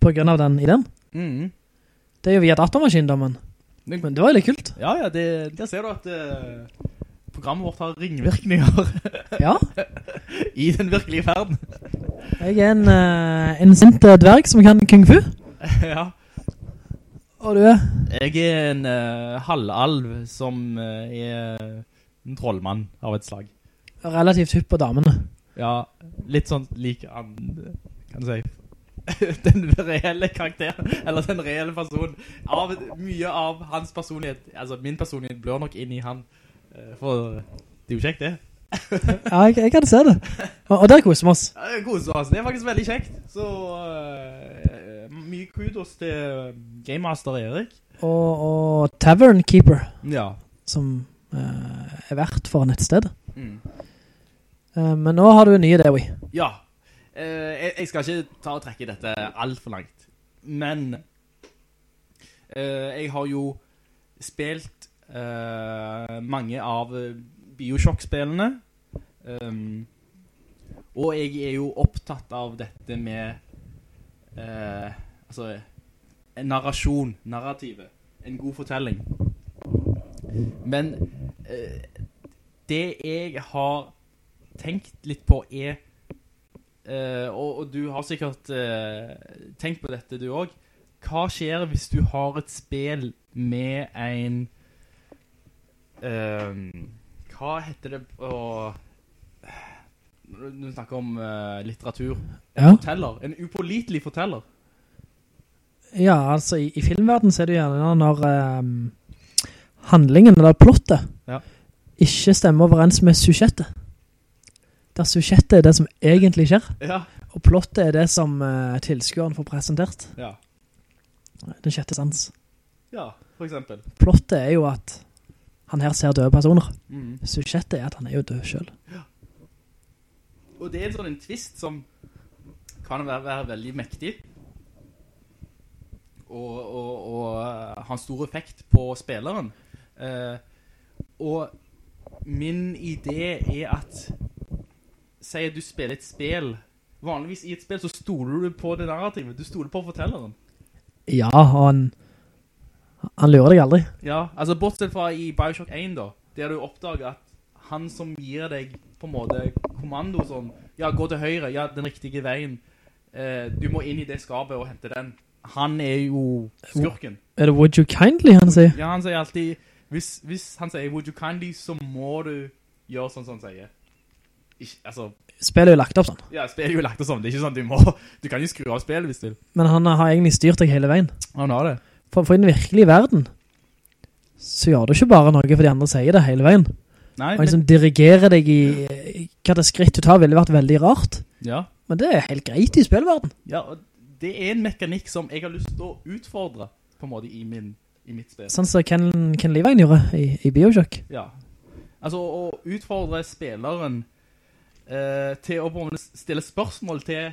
på grunn av den ideen. Mm. Det er jo via datamaskindommen. da, men, det var jo litt kult. ja, ja, det, der ser du at uh, programmet vårt har ringvirkninger Ja, i den virkelige verden. jeg er en, uh, en sint eh, dverg som kan kung fu. ja. Og du er? Jeg er en uh, halvalv som uh, er en trollmann av et slag. Relativt hypp på damene. Ja, litt sånn lik han, kan du si, den reelle karakteren, eller den reelle personen. Av, mye av hans personlighet, altså min personlighet blør nok inn i han, eh, for det er jo kjekt det. Ja, jeg, jeg kan se det. Og, og der koser vi oss. Ja, det koser oss. Det er faktisk veldig kjekt. Så eh, mye kudos til Game Master Erik. Og, og Tavern Keeper, Ja. som uh, er verdt for nettstedet. Mm. Uh, men nå har du en ny idé, vi. Ja. Uh, jeg, jeg skal ikke ta og trekke dette alt for langt. Men eh, jeg har jo spilt eh, mange av eh, Bioshock-spillene. Um, og jeg er jo opptatt av dette med eh, altså en narrasjon, narrativet. En god fortelling. Men eh, det jeg har tenkt litt på er eh, og, og du har sikkert eh, tenkt på dette du også. Hva skjer hvis du har et spill med en eh, Hva heter det på du snakker om uh, litteratur. En Ja. forteller. En upålitelig forteller. Ja, altså i, i filmverden så er det gjerne når ehm, handlingen, eller plottet, Ja. ikke stemmer overens med sujette. Der sujette er det som egentlig skjer, Ja. og plottet er det som uh, tilskueren får presentert. Ja. Den sjette sans. Ja, for eksempel. Plottet er jo at han her ser døde personer. Mm. Sujette er at han er jo død selv. Og det er en sånn en twist som kan være, være veldig mektig. Og, og, og eh, ha en stor effekt på spilleren. Eh, og min idé er at Si at du spiller et spill Vanligvis i et spill så stoler du på det narrativet Du stoler på fortelleren Ja, han, han lurer deg aldri. Ja, altså bortsett fra i Bioshock 1 da Der du oppdager at han som gir deg på en måte kommando sånn Ja, gå til høyre, ja, den riktige veien eh, Du må inn i det skapet og hente den Han er jo skurken Er det would you kindly han sier? Ja, han sier alltid Hvis, hvis han sier would you kindly Så må du gjøre sånn som han sier Ikke, altså Spillet er jo lagt opp sånn. Ja, spillet er jo lagt opp sånn Det er ikke sånn du må Du kan jo skru av spillet hvis du vil Men han har egentlig styrt deg hele veien. Han har det For, for i den virkelige verden, så gjør du ikke bare noe for de andre sier det hele veien. Nei, Og liksom dirigerer deg i, hva det skritt du tar ville vært veldig rart. Ja Men det er helt greit i spillverden. Ja, det er en mekanikk som jeg har lyst til å utfordre På en måte i, min, i mitt spill Sånn som Ken, Ken Levine gjorde i, i Bioshock. Ja. Altså å utfordre spilleren eh, til å stille spørsmål til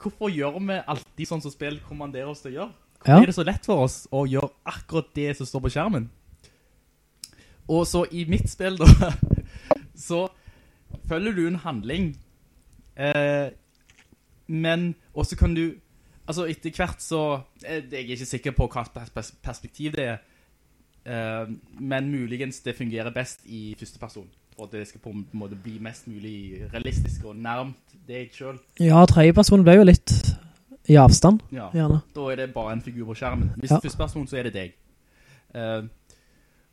hvorfor gjør vi alltid sånn som spill kommanderer oss til å gjøre? Hvorfor Ja. er det så lett for oss å gjøre akkurat det som står på skjermen? Og så i mitt spill da, så følger du en handling, eh, men også kan du, altså etter hvert så, eh, jeg er ikke sikker på hva pers- pers- perspektiv det er, Eh, men muligens det fungerer best i første person Og det skal på en måte bli mest mulig realistisk og nærmt deg selv Ja, tredjepersonen ble jo litt i avstand, ja. gjerne. da er det bare en figur på skjermen hvis Ja. første person så er det deg Eh,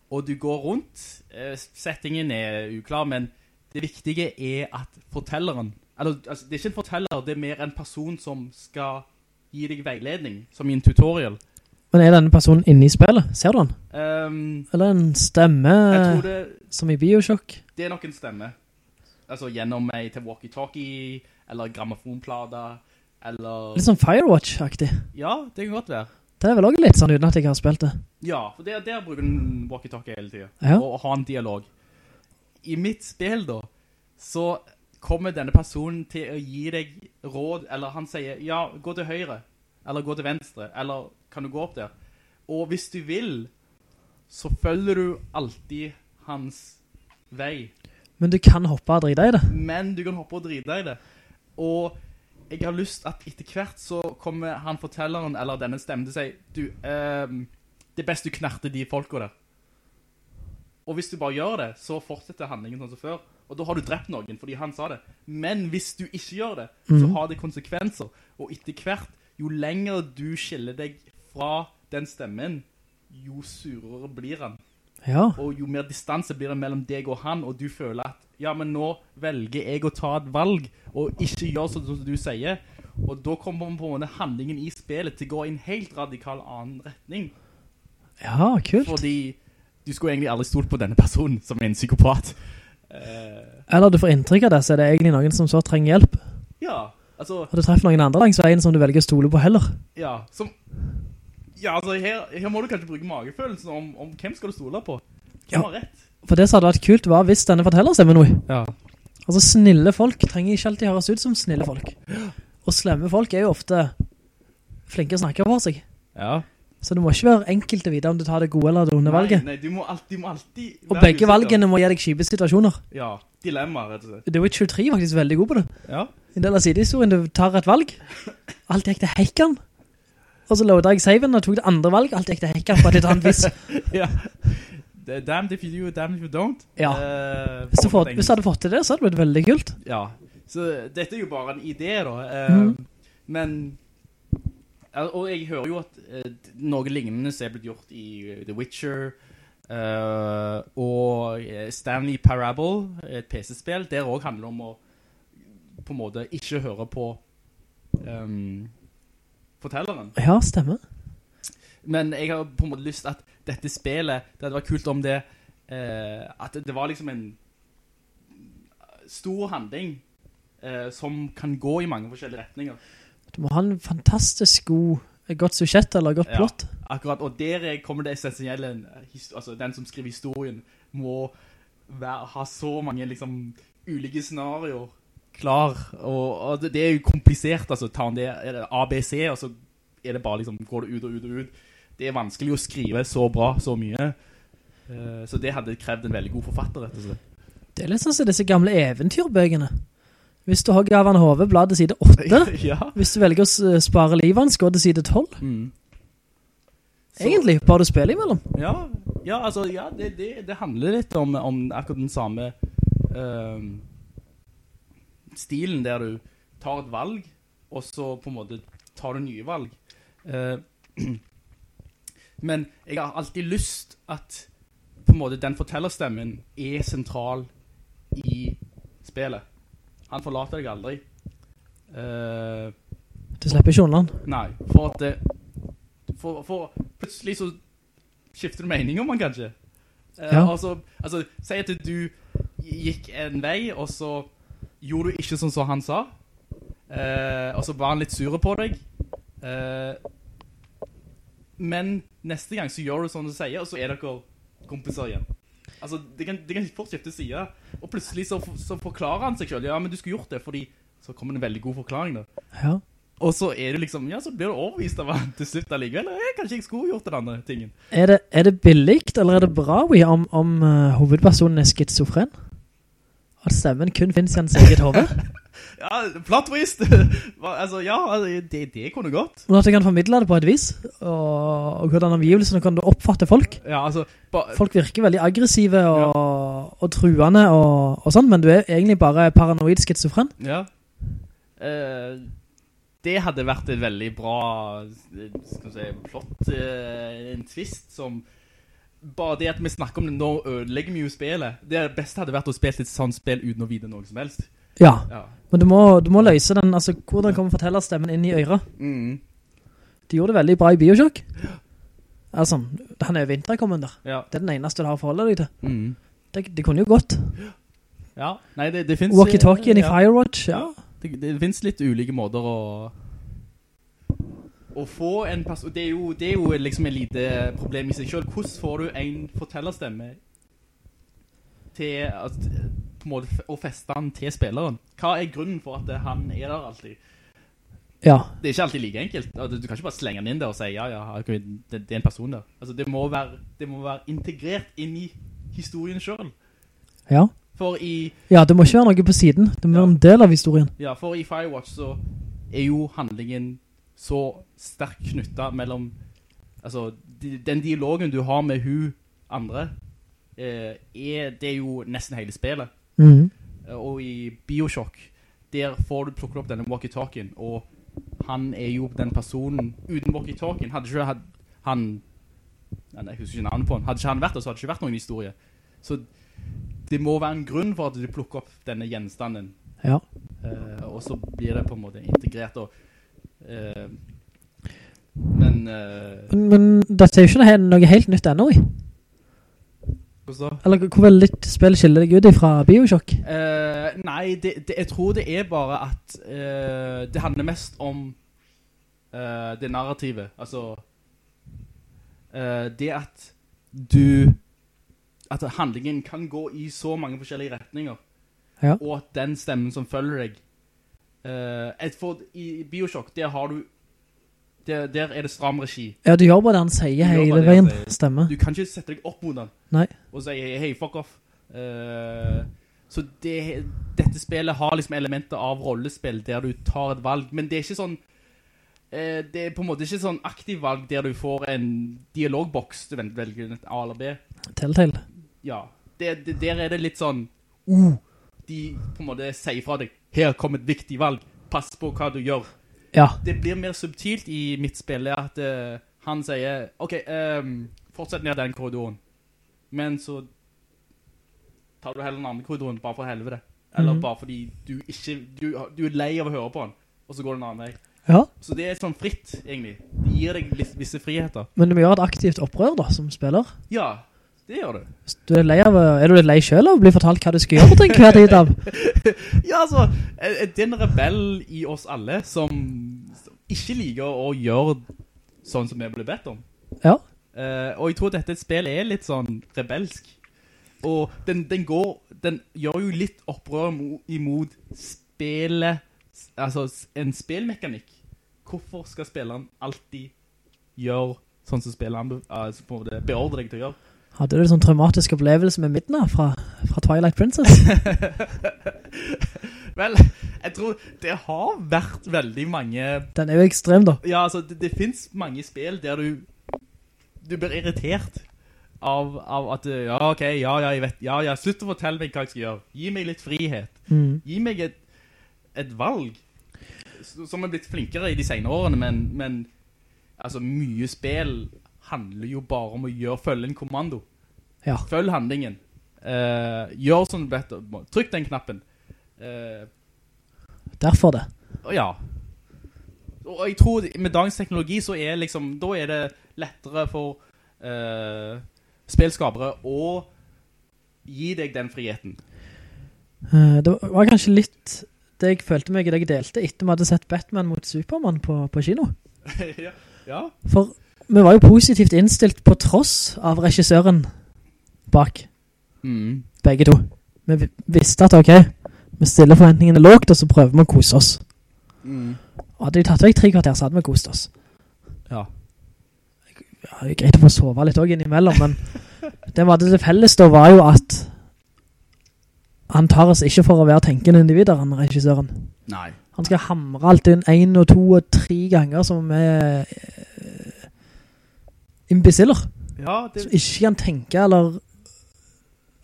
og du går rundt eh, settingen er uklar men det viktige er at fortelleren eller altså, det er ikke en forteller det er mer en person som skal gi deg veiledning som i en tutorial Men er denne personen inne i spillet? Ser du han? Um, Eller en stemme det som i Bioshock? Det er nok en stemme. Altså gjennom meg til walkie-talkie, eller grammofonplader, eller... Litt sånn Firewatch-aktig. Ja, det kan godt være. Det er vel også litt sånn uten at jeg har spilt det. Ja, for der, der bruker den walkie-talkie hele tiden. Ja. Og, og ha en dialog. I mitt spill da, så kommer denne personen til å gi deg råd, eller han sier, ja, gå til høyre, eller gå til venstre, eller kan du gå opp der? Og hvis du vil, så følger du alltid hans vei. Men du kan hoppe og dride i det. Men du kan hoppe og dride i det. Og jeg har lyst at etter hvert så kommer han fortelleren, eller denne stemmen til å si, du, eh, det er best du knerter de folka der. Og hvis du bare gjør det, så fortsetter handlingen sånn som før. Og da har du drept noen, fordi han sa det. Men hvis du ikke gjør det, så har det konsekvenser. Og etter hvert, jo lenger du skiller deg fra den stemmen, jo surere blir han Ja. og jo mer distanse blir det mellom deg og han, og du føler at, ja, men nå velger jeg å ta et valg, og ikke gjøre sånn som du sier, og da kommer på en måte handlingen i spillet til å gå i en helt radikal annen retning, Ja, kult. fordi du skulle egentlig aldri stolt på denne personen som er en psykopat. Eh, Eller du får inntrykk av det, så er det egentlig noen som så trenger hjelp. ja, altså, Og du treffer noen andre langs veien som du velger å stole på heller. ja, som, ja, altså, her, her må du kanskje bruke magefølelsen om, om hvem skal du stole på. Hvem Ja. har rett? For det som hadde vært kult var hvis denne forteller stemmer noe. Ja. Altså snille folk trenger ikke alltid høres ut som snille folk. Og slemme folk er jo ofte flinke å snakke for seg. Ja. Så det må ikke være enkelt å vite om du tar det gode eller det onde valget. Nei, nei, du må alltid, du må alltid Og begge usikker. valgene må gi deg kjipe situasjoner. Ja, dilemma, rett og slett. The Witcher 3 er faktisk veldig god på det. Ja. En del av sidehistorien, du tar et valg, alt gikk til hekken. Og så loadet jeg saven og tok det andre valg, alt gikk til hekken på et eller annet vis. ja. Er Damned if you do, damned if you don't. Ja. Eh, Hvis du, fått, hvis du hadde fått til det, så hadde det blitt veldig kult. Ja. Så dette er jo bare en idé da. Eh, mm. Men, og jeg hører jo at eh, noe lignende er blitt gjort i eh, The Witcher, eh, og eh, Stanley Parable, et PC-spill, der også handler det om å på en måte ikke høre på um, fortelleren. Ja, stemmer. Men jeg har på en måte lyst at dette spillet, det hadde vært kult om det, eh, at det var liksom en stor handling eh, som kan gå i mange forskjellige retninger. Du må ha en fantastisk god, godt sujett eller godt plott. Ja. Akkurat, og der kommer det essensielle, altså den som skriver historien, må være, ha så mange liksom ulike scenarier klar, og, og det, det er jo komplisert, altså ta det, er det ABC, og så er det bare liksom, går det ut og ut og ut. Det er vanskelig å skrive så bra, så mye. Uh, så det hadde krevd en veldig god forfatter, rett og slett. Det er litt sånn som disse gamle eventyrbøgene. Hvis du har Gavan hove, bladet side 8. ja. Hvis du velger å spare livet går det side 12. Mm. Så- Egentlig, bare du spiller imellom. Ja, ja altså, ja, det, det, det handler litt om, om akkurat den samme uh, stilen der du tar et valg, og så på en måte tar du nye valg. Eh, men jeg har alltid lyst at på en måte den fortellerstemmen er sentral i spillet. Han forlater deg aldri. Uh, Du slipper ikke unna. Nei, for at det, for, for plutselig så skifter du mening om han kanskje. Uh, Ja. altså, altså, si at du gikk en vei, og så gjorde du ikke sånn som han sa. Uh, og så var han litt sure på deg. Eh, men neste gang så gjør du sånn du sier, og så er dere kompiser igjen. Altså, det kan, det kan fort skifte side. Og plutselig så, så forklarer han seg selv. Ja, men du skulle gjort det, fordi så kommer det en veldig god forklaring da. Ja. Og så er du liksom, ja, så blir du overvist av han til slutt allikevel. Eh, kanskje jeg skulle gjort den andre tingen. Er det, er det billigt, eller er det bra om, om uh, hovedpersonen er skizofren? At stemmen kun finnes i hans eget hode? Ja, plot twist! Altså, ja, altså, det, det kunne gått. Men at du kan formidle det på et vis, og, og hvordan omgivelsene kan du oppfatte folk. Ja, altså, Folk virker veldig aggressive og, og truende og, og sånn, men du er egentlig bare paranoid skizofren. ja. Eh, det hadde vært et veldig bra, skal vi si, flott, eh, en twist som, bare det at vi snakker om det nå ødelegger vi jo spillet. Det beste hadde vært å spille et sånt spill uten å vite noe som helst. Ja, Ja. men du må, du må løse den, altså hvordan kommer fortellerstemmen inn i øret? Mm. De gjorde det veldig bra i Bioshock. Altså, han er jo vinterkommender. Ja. Det er den eneste du har å forholde deg til. Mm. Det, det kunne jo gått. Ja, nei, det, det finnes... Walkie-talkien i. Firewatch, ja. Det, det finnes litt ulike måter å å få en person det, er jo- det er jo liksom et lite problem i seg selv hvordan får du en fortellerstemme til at, på en måte å feste han til spilleren. Hva er grunnen for at han er der alltid? Ja, det er ikke alltid like enkelt. Altså, du kan ikke bare slenge han inn der og si ja, ja, det, er en person der. Altså, det, må være, det må være integrert inn i historien selv. Ja. for i Ja, det må ikke være noe på siden. Det må være en del av historien. Ja, for i Firewatch så er jo handlingen så sterkt knyttet mellom Altså, den dialogen du har med hun andre eh, er, Det er jo nesten hele spillet Mhm. Eh, Og i Bioshock Der får du plukket opp denne walkie-talkien Og han er jo den personen Uten walkie-talkien Hadde ikke hatt han Jeg husker ikke navnet på han Hadde ikke han vært der, så hadde det ikke vært noen historie Så det må være en grunn for at du plukker opp denne gjenstanden Ja. Eh, og så blir det på en måte integrert og eh, men eh, Men, men dette er jo ikke noe helt nytt enda, i. hvordan da? Eller hvor veldig litt spill skiller deg ut fra Bioshock? Uh, nei, det, det, jeg tror det er bare at uh, det handler mest om uh, det narrativet. Altså eh, det at du at handlingen kan gå i så mange forskjellige retninger. Ja. Og at den stemmen som følger deg eh, for, I Bioshock, der har du der, der er det stram regi. Ja, du gjør bare det han sier hele veien. Stemmer. Du kan ikke sette deg opp mot han. Nei. og si hei, fuck off. Uh, så det, dette spillet har liksom elementer av rollespill der du tar et valg, men det er ikke sånn eh, det er på en måte ikke sånn aktiv valg der du får en dialogboks du velger et A eller B. Telltale. Ja, det, det, der er det litt sånn uh, de på en måte sier fra deg, her kommer et viktig valg, pass på hva du gjør. Ja, Det blir mer subtilt i mitt spill, at uh, han sier, ok, um, fortsett ned den korridoren. Men så tar du heller den andre korridoren bare for helvete. Eller Mhm. bare fordi du ikke, du, du er lei av å høre på den, og så går det en annen vei. ja. Så det er sånn fritt, egentlig. Det gir deg visse friheter. Men du må gjøre et aktivt opprør da, som spiller. Ja, det gjør du. Du er, lei av, er du litt lei selv av å bli fortalt hva du skal gjøre til enhver tid av? Ja, altså, er- er det en rebell i oss alle som, som ikke liker å gjøre sånn som vi blir bedt om. Ja, Uh, og jeg tror dette spillet er litt sånn rebelsk. Og den, den går, den gjør jo litt opprør imot spillet, altså en spillmekanikk. Hvorfor skal spilleren alltid gjøre sånn som spilleren altså, måte beordrer deg til å gjøre? Hadde du en sånn traumatisk opplevelse med Midna fra, fra Twilight Princess? Vel, jeg tror det har vært veldig mange Den er jo ekstrem da. Ja, altså, det, det finnes mange spill der du du blir irritert av, av at ja, ok, ja, ja, jeg vet, ja, ja, slutt å fortelle meg hva jeg skal gjøre. Gi meg litt frihet. Mm. Gi meg et, et valg som er blitt flinkere i de senere årene, men, men altså, mye spill handler jo bare om å gjøre, følge en kommando. Ja. Følg handlingen. Uh, gjør som du trykk den knappen. Uh, Derfor det. ja. Og jeg tror med dagens teknologi så er liksom, da er det lettere for uh, spilskapere å gi deg den friheten. Eh, Det var kanskje litt det jeg følte meg i det jeg delte etter vi hadde sett Batman mot Superman på, på kino. ja. ja. For vi var jo positivt innstilt på tross av regissøren bak Mm. begge to. Vi vi visste at ok, vi stiller forventningene lågt, og så prøver vi å kose oss. Mm. Og hadde de tatt vekk tre kvarter, så hadde vi kost oss. Ja. Ja, det er greit å få sove litt også innimellom, men det var det felles da var jo at han tar oss ikke for å være tenkende individer, han regissøren. Nei. Han skal hamre alt inn en og to og tre ganger som er eh, imbeciller. Ja, det, Som ikke kan tenke eller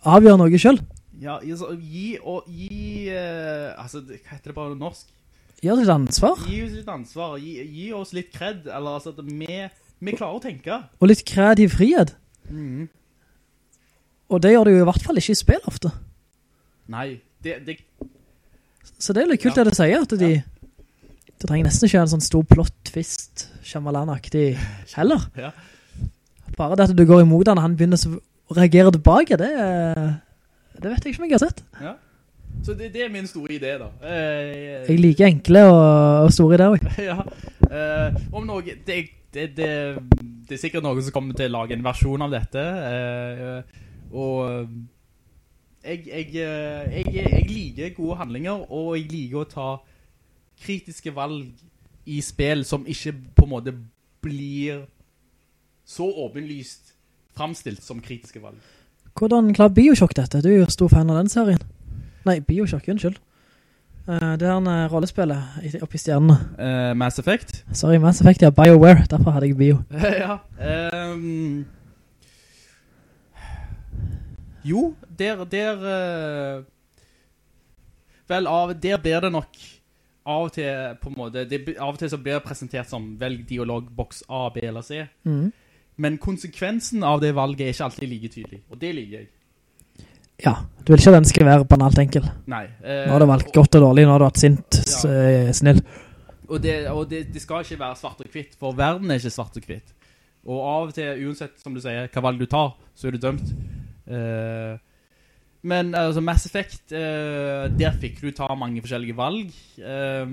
avgjøre noe selv. ja, gi, og, gi uh, altså, hva heter det bare norsk? oss litt ansvar. Gi oss litt ansvar, gi, gi oss litt kredd, eller altså, at vi, vi klarer å tenke. Og litt kreativ frihet. Og det gjør det jo i hvert fall ikke i spill ofte. Nei, det, det, Så det er litt kult Ja. det du sier, at de, det trenger nesten ikke en sånn stor plott twist, Shyamalan-aktig heller. Ja. Bare det at du går imot han, han begynner å reagere tilbake, det, er- det vet jeg ikke om jeg har sett. ja. Så det, det er min store idé da. Eh, Jeg liker enkle og, og store ideer også. ja. Eh, om noe, det, det, det, det er sikkert noen som kommer til å lage en versjon av dette, eh, og jeg, jeg, eh, jeg, jeg liker gode handlinger, og jeg liker å ta kritiske valg i spill som ikke på en måte blir så åpenlyst fremstilt som kritiske valg. Hvordan klarer Bioshock dette? Du er jo stor fan av den serien. Nei, Bioshock, unnskyld. Eh, det er en uh, rollespillet i- oppe i stjernene. Uh, Mass Effect? Sorry, Mass Effect, ja, BioWare, derfor hadde jeg Bio. ja. ehm, jo, der, der eh, Vel, av, der blir det nok av og til på en måte det, Av og til så blir det presentert som velg dialogboks A, B eller C. Mhm. Men konsekvensen av det valget er ikke alltid like tydelig. Og det liker jeg. Ja, du vil ikke at den skal være banalt enkel. Nei. eh, Nå har du valgt godt og dårlig, nå har du vært sint, s- eh, snill. Og, det, og det, det skal ikke være svart og kvitt, for verden er ikke svart og kvitt. Og av og til, uansett, som du sier, hva valg du tar, så er du dømt. Eh, men altså, Mass Effect, eh, der fikk du ta mange forskjellige valg. Eh,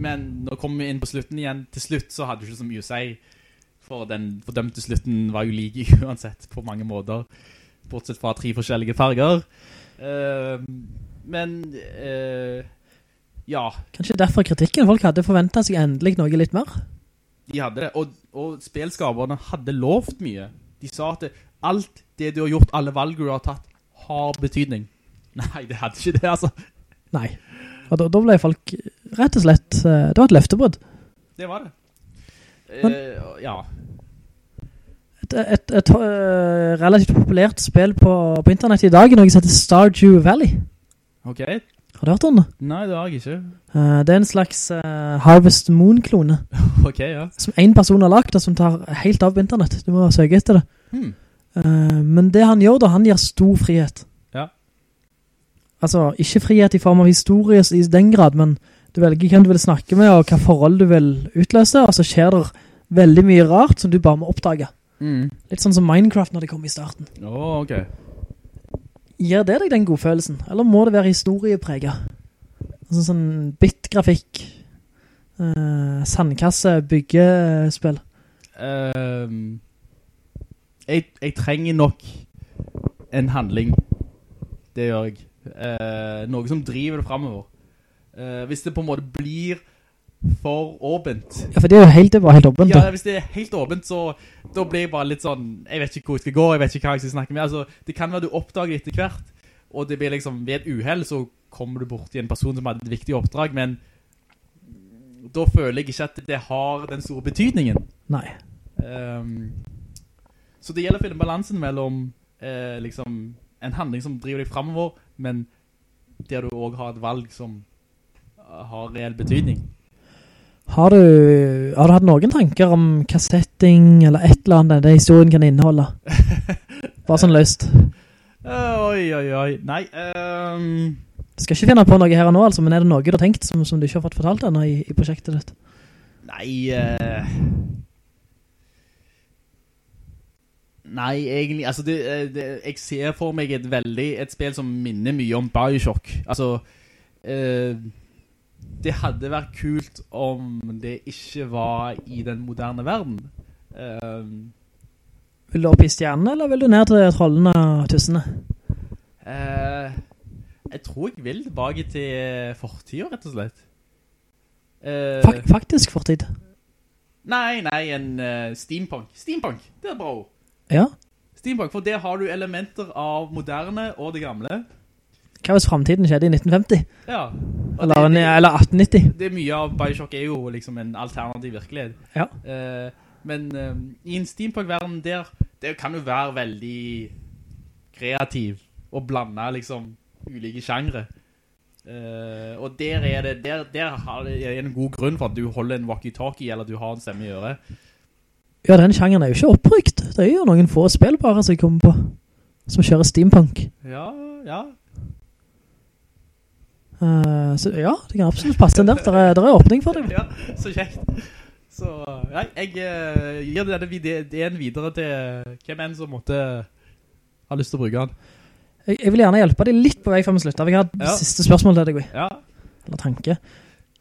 men nå kommer vi inn på slutten igjen. Til slutt så hadde du ikke så mye å si. For den fordømte slutten var jo like uansett, på mange måter. Bortsett fra tre forskjellige farger. Uh, men, uh, ja, Kanskje derfor kritikken folk hadde forventet seg endelig noe litt mer. De hadde det, og, og spilskaperne hadde lovt mye. De sa at alt det du har gjort, alle valg du har tatt, har betydning. Nei, det hadde ikke det, altså. Nei. Og da, da ble folk rett og slett, eh, det var et løftebrudd. Det var det. Men- Eh, ja. Et, et, et, eh, relativt populært spill på, på internett i dag er noe som heter Stardew Valley. Ok. Har du hørt om det? Nei, det har jeg ikke. Eh, det er en slags Harvest Moon-klone, Ok, ja. som en person har lagt, og som tar helt av på internett. Du må søke etter det. Hmm. Men det han gjør da, han gir stor frihet. Ja. Altså, ikke frihet i form av historie i den grad, men du velger hvem du vil snakke med, og hva forhold du vil utløse, og så skjer det veldig mye rart som du bare må oppdage. Mm. Litt sånn som Minecraft når det kom i starten. Å, ok. Gir det deg den godfølelsen? Eller må det være historiepreget? Altså sånn bit-grafikk, eh, sandkasse, byggespill. Um, jeg, jeg trenger nok en handling. Det gjør jeg. Eh, noe som driver det fremover. Eh, hvis det på en måte blir for åpent. Ja, for det er jo helt, det var helt åpent. Ja, hvis det er helt åpent, så da blir jeg bare litt sånn, jeg vet ikke hvor jeg skal gå, jeg vet ikke hva jeg skal snakke med. Altså, det kan være du oppdager etter hvert, og det blir liksom, ved et uheld så kommer du bort til en person som hadde et viktig oppdrag, men da føler jeg ikke at det har den store betydningen. Nei. Um, så det gjelder å finne balansen mellom eh, liksom en handling som driver deg fremover, men der du også har et valg som har reell betydning. Har du, har du hatt noen tanker om hva setting eller et eller annet det historien kan inneholde? Bare sånn løst. Eh, oi, oi, oi. Nei, um... Skal ikke finne på noe her og nå, altså, men er det noe du har tenkt som, som du ikke har fått fortalt ennå i, i prosjektet ditt? Nei uh... Nei, egentlig Altså, det, eh, det, jeg ser for meg et veldig Et spill som minner mye om Bioshock. Altså eh, Det hadde vært kult om det ikke var i den moderne verden. Um, Vil du opp i stjernene, eller vil du ned til trollene og tussene? Uh, jeg tror jeg vil tilbake til fortid, rett og slett. Uh, Fak faktisk fortid. Nei, nei, en uh, steampunk. Steampunk, det er bra ord. Ja. Steampunk, for der har du elementer av moderne og det gamle. Hva hvis fremtiden skjedde i 1950? Ja. Eller, det, det, eller 1890? det er mye av Bioshock er jo liksom en alternativ virkelighet. Ja. Uh, men uh, i en steampunk-verden der, det kan jo være veldig kreativ og blande liksom ulike sjangre. Uh, og der er det, der, der har det en god grunn for at du holder en walkie-talkie eller du har en stemme i øret. Ja, den sjangeren er jo ikke opprykt. Det er jo noen få spill bare som jeg kommer på, som kjører steampunk. Ja, ja. Eh, så ja, det kan absolutt passe den der. Der er, der er åpning for det. ja, så kjekt. Så ja, jeg uh, gir denne ideen videre til hvem enn som måtte ha lyst til å bruke den. Jeg, jeg vil gjerne hjelpe deg litt på vei før vi slutter. Jeg har et Ja. siste spørsmål til deg, Ja, eller tanke.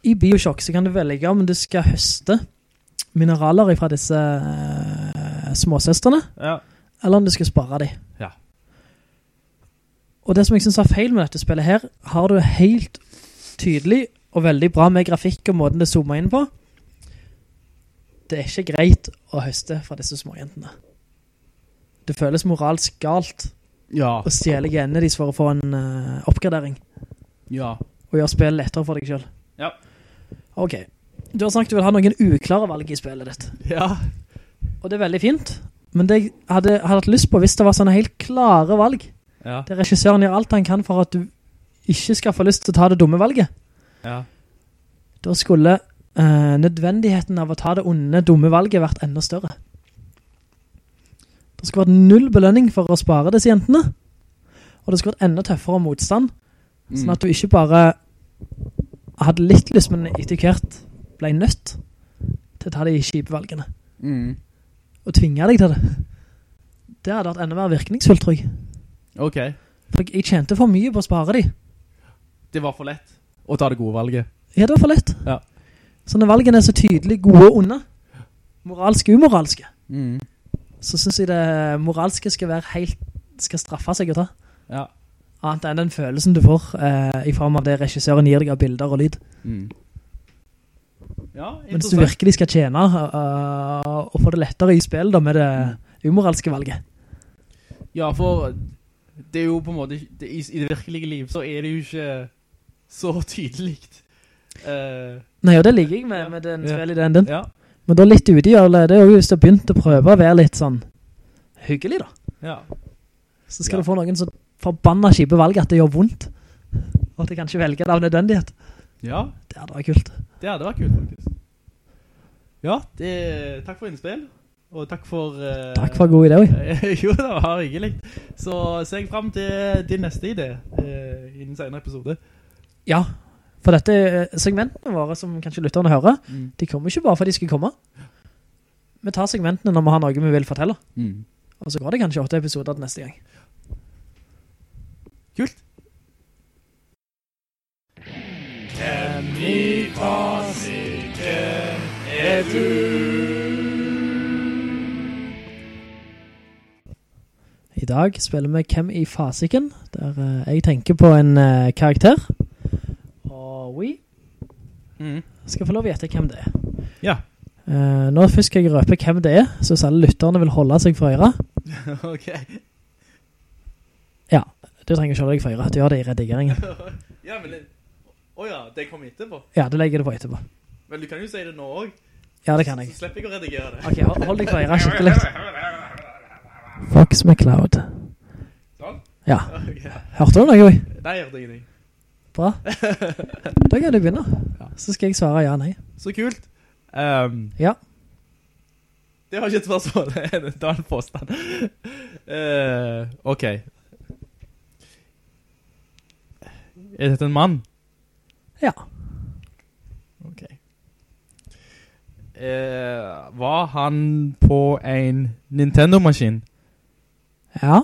I Bioshock så kan du velge om du skal høste mineraler fra disse uh, småsøsterne, ja. eller om du skal spare dem. Ja. Og det som jeg synes er feil med dette spillet her, har du helt tydelig og veldig bra med grafikk og måten det zoomer inn på. Det er ikke greit å høste fra disse småjentene. Det føles moralsk galt Ja. å stjele genene deres for å få en uh, oppgradering, Ja. og gjøre spillet lettere for deg selv. Ja. Ok, du har sagt du vil ha noen uklare valg i spillet ditt, Ja. og det er veldig fint, men det jeg hadde, hadde hatt lyst på hvis det var sånne helt klare valg, Ja. Det regissøren gjør alt han kan for at du ikke skal få lyst til å ta det dumme valget, Ja. da skulle eh, nødvendigheten av å ta det onde, dumme valget vært enda større. Det skulle vært null belønning for å spare disse jentene, og det skulle vært enda tøffere motstand, sånn at du ikke bare hadde litt lyst, men etter hvert ble nødt til å ta de kjipe valgene, Mm. og tvinge deg til det. Det hadde vært enda mer virkningsfullt, tror jeg. Ok. For jeg tjente for mye på å spare de. Det var for lett å ta det gode valget. Ja, det var for lett. Ja. Sånne valgene er så tydelig gode og onde. Moralske og umoralske. Mm. Så synes jeg det moralske skal være helt, skal straffe seg å ta. Ja. Annet enn den følelsen du får eh, i form av det regissøren gir deg av bilder og lyd. Mm. Ja, Mens du virkelig skal tjene uh, og få det lettere i spill da, med det umoralske valget. Ja, for det er jo på en måte, det, i, i det virkelige liv så er det jo ikke så tydelikt. Uh, Nei, og det ligger jeg med, med den Ja. den, den. ja, Men da litt ute i det, det er jo hvis du har begynt å prøve å være litt sånn hyggelig da. ja. Så skal du få noen som forbanner kjipe valg at det gjør vondt Og at de kan kanskje velge det av nødvendighet. Ja, Det hadde vært kult. det hadde vært kult faktisk. Ja, det, takk for innspill. Og takk for... Uh, Takk for god idé, oi. jo, det var hyggelig. Så ser jeg frem til din neste idé uh, i den senere episode. Ja, for dette eh, segmentene våre som kanskje lytterne hører, Mm. de kommer ikke bare for de skal komme. Vi tar segmentene når vi har noe vi vil fortelle. Mm. Og så går det kanskje åtte episoder til neste gang. Kult. I dag spiller vi Hvem i fasiken, der eh, jeg tenker på en eh, karakter. Og vi Mm. skal få lov å gjette hvem det er. Ja. Eh, nå først skal jeg røpe hvem det er, så hvis alle lytterne vil holde seg for øyre. ok. Ja, du trenger ikke holde deg for øyre, du gjør det i redigeringen. ja, men... det... Åja, det kommer etterpå. Ja, du legger det på etterpå. Men du kan jo si det nå også. Ja, det kan jeg. Så slipper jeg å redigere det. Ok, hold, hold deg for øyre skikkelig. Fox McCloud. Sånn? Ja, hørte du noe? Nei, jeg hørte ingenting. Bra. Da kan du begynne. Så skal jeg svare ja, nei. Så kult. Um, Ja. det var ikke et spørsmål, det var en påstand. Uh, ok. Er dette en mann? Ja. Ok. Uh, var han på en Nintendo-maskin? Ja.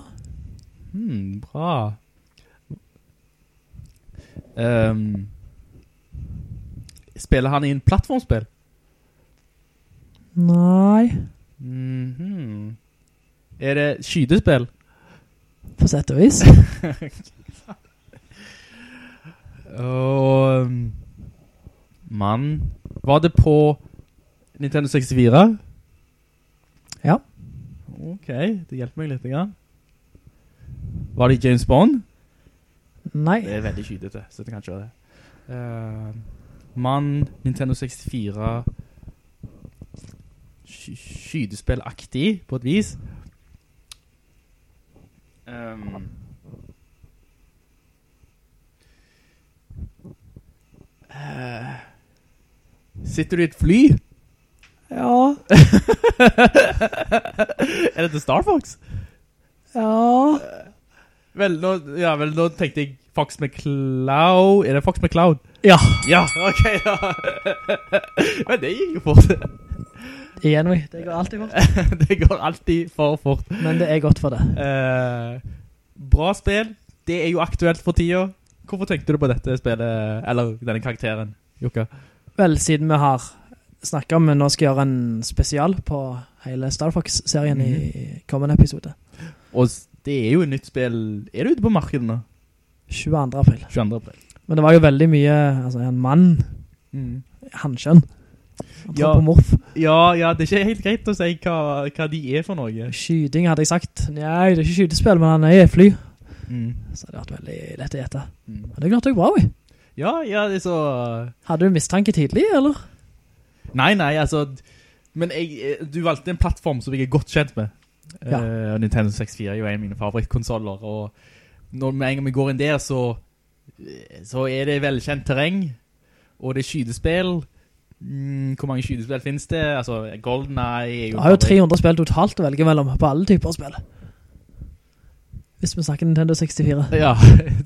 Hmm, bra. Um, spiller han i en plattformspill? Nei. Mhm. Er det skydespill? På sett og vis. Og um, mann Var det på Nintendo 64? Ja. Ok, det hjelper meg litt grann. Var det James Bond? Nei. Det er veldig skydete, så det kan ikke være det. Uh, mann, Nintendo 64 sky Skydespillaktig på et vis. Um, uh, sitter du i et fly? Ja. er det til Star Fox? Ja. Vel, nå, ja, vel, nå tenkte jeg Fox McCloud. Er det Fox McCloud? Ja. Ja, ok ja. Men det gikk jo fort. Igjen. Det går alltid fort. det går alltid for fort. Men det er godt for det. Eh, bra spill. Det er jo aktuelt for tida. Hvorfor tenkte du på dette spillet, eller denne karakteren, Jukka? Vel, siden vi har snakket om, nå skal gjøre en spesial på hele Star Fox-serien i kommende episode. Og det er jo et nytt spill. Er det ute på markedet nå? 22. april. 22. april. Men det var jo veldig mye, altså en mann, Mm. hanskjønn, Ja. morf Ja, ja, det er ikke helt greit å si hva, hva de er for noe. skyting hadde jeg sagt. Nei, det er ikke skytespill, men han er fly. Mm. Så det hadde vært veldig lett å gjette. Mm. Men det klarte jeg bra, vi. Ja, ja, det er så... Hadde du mistanke tidlig, eller? Nei, nei, altså... Men jeg, eh, du valgte en plattform som jeg er godt kjent med. Ja. Uh, Nintendo 64 er jo en av mine favorittkonsoler, og når vi en gang vi går inn der, så, så er det velkjent terreng, og det er skydespill. Mm, hvor mange skydespill finnes det? Altså, GoldenEye er jo... Du har jo 300 spill totalt å velge mellom på alle typer spill. Hvis vi snakker Nintendo 64. Ja,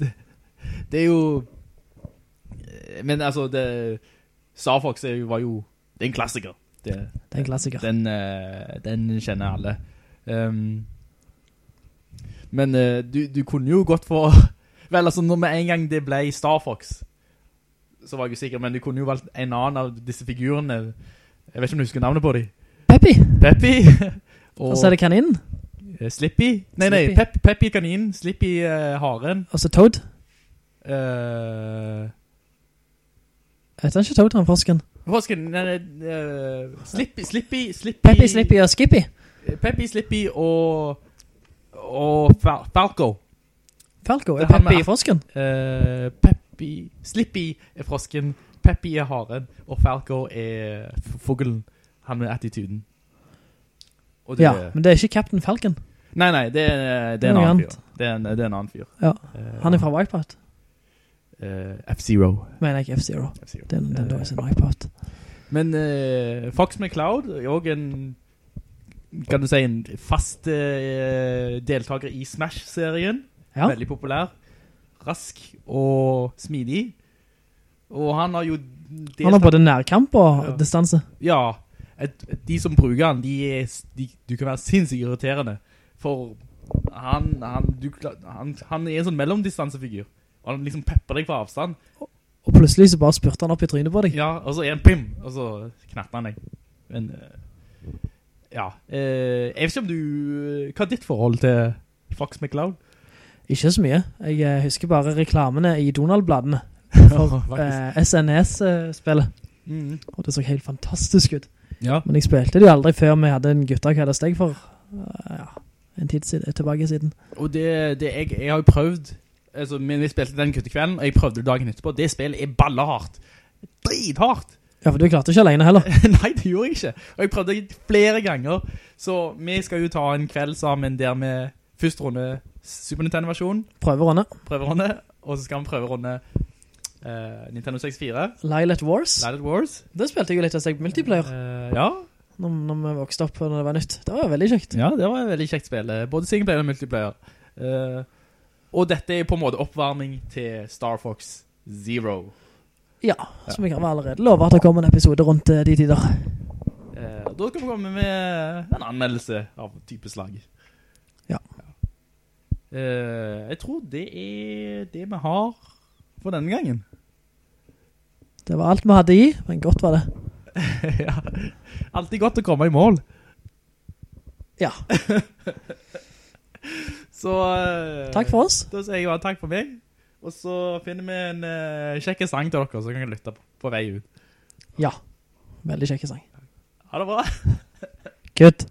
det, det er jo... Men altså, det, Star Fox er jo, var jo... Det er en klassiker. Det, Det er en klassiker. Den, eh, den kjenner alle. Um, men uh, du, du kunne jo gått for... Vel, altså, når med en gang det ble Star Fox, så var jeg jo sikker, men du kunne jo valgt en annen av disse figurene. Jeg vet ikke om du husker navnet på dem. Peppy! Peppy. Og så er det kaninen. eh, Slippy. Nei, nei. Pep, Peppy kaninen, Slippy uh, haren. Og så Toad. Uh, Vet han ikke Toad, han forsken? Forsken, nei, nei, uh, Slippy, Slippy, Slippy. Peppy, Slippy og Skippy. Peppy, Slippy og... Og Fal Falco. Falco er er Peppy i frosken? Uh, Peppy Slippy er frosken, Peppy er haren, og Falco er foglen. fuglen. Han med attituden. Det, Ja, men det er ikke Captain Falcon. Nei, nei, det er, det er en annen fyr. Det er en, det er en annen fyr. Ja, Eh, han er fra Wipeout. Uh, F-Zero. Mener jeg F-Zero. Den, den da Eh, er sin Wipeout. Men uh, Fox McCloud er også en kan du si en fast eh, deltaker i Smash-serien. Ja. Veldig populær. Rask og smidig. Og han har jo Han har både nærkamp og Ja. distanse. Ja, et, de som bruker han, de, er, de, du kan være sinnssykt irriterende. For han, han, du, han, han er en sånn mellomdistansefigur. Og han liksom pepper deg på avstand. Og plutselig så bare spurte han opp i trynet på deg. Ja, og så er han pim, og så knatter han deg. Men, eh, ja. eh, jeg vet ikke om du, hva er ditt forhold til Fox McCloud? Ikke så mye. Jeg eh, husker bare reklamene i Donald-bladene for eh, SNS-spillet. Mm. Og det så helt fantastisk ut. Ja. Men jeg spilte det jo aldri før vi hadde en gutta hva steg for eh, ja, en tid siden, tilbake siden. Og det, det jeg, jeg har jo prøvd, altså, men vi spilte den guttekvelden, og jeg prøvde det dagen etterpå. Det spillet er ballehardt. Drithardt. Ja, for du klarte ikke alene heller. Nei, det gjorde jeg ikke. Og jeg prøvde flere ganger. Så vi skal jo ta en kveld sammen der vi første runde Super Nintendo-versjon. Prøverunde. prøverunde, og så skal vi prøve runde eh, Nintendo 64, Lilith Wars. Lilith Wars. Det spilte jeg jo litt av seg multiplayer Uh, ja, når, når vi vokste opp og når det var nytt. Det var veldig kjekt. ja, det var et veldig kjekt spill. eh, Både singleplayer og multiplayer. Uh, og dette er på en måte oppvarming til Star Fox Zero. Ja, som kan vel allerede lovet at det kommer en episode rundt eh, de tider. Eh, da skal vi komme med en anmeldelse av type slag. Ja. Eh, jeg tror det er det vi har for denne gangen. Det var alt vi hadde i, men godt var det. ja. Altid godt å komme i mål. Ja, Så eh, takk for oss. Da sier jeg bare takk for meg. Og så finner vi en uh, kjekke sang til dere, så kan dere lytte på, på vei ut. Ja, veldig kjekke sang. Ha det bra. Kutt!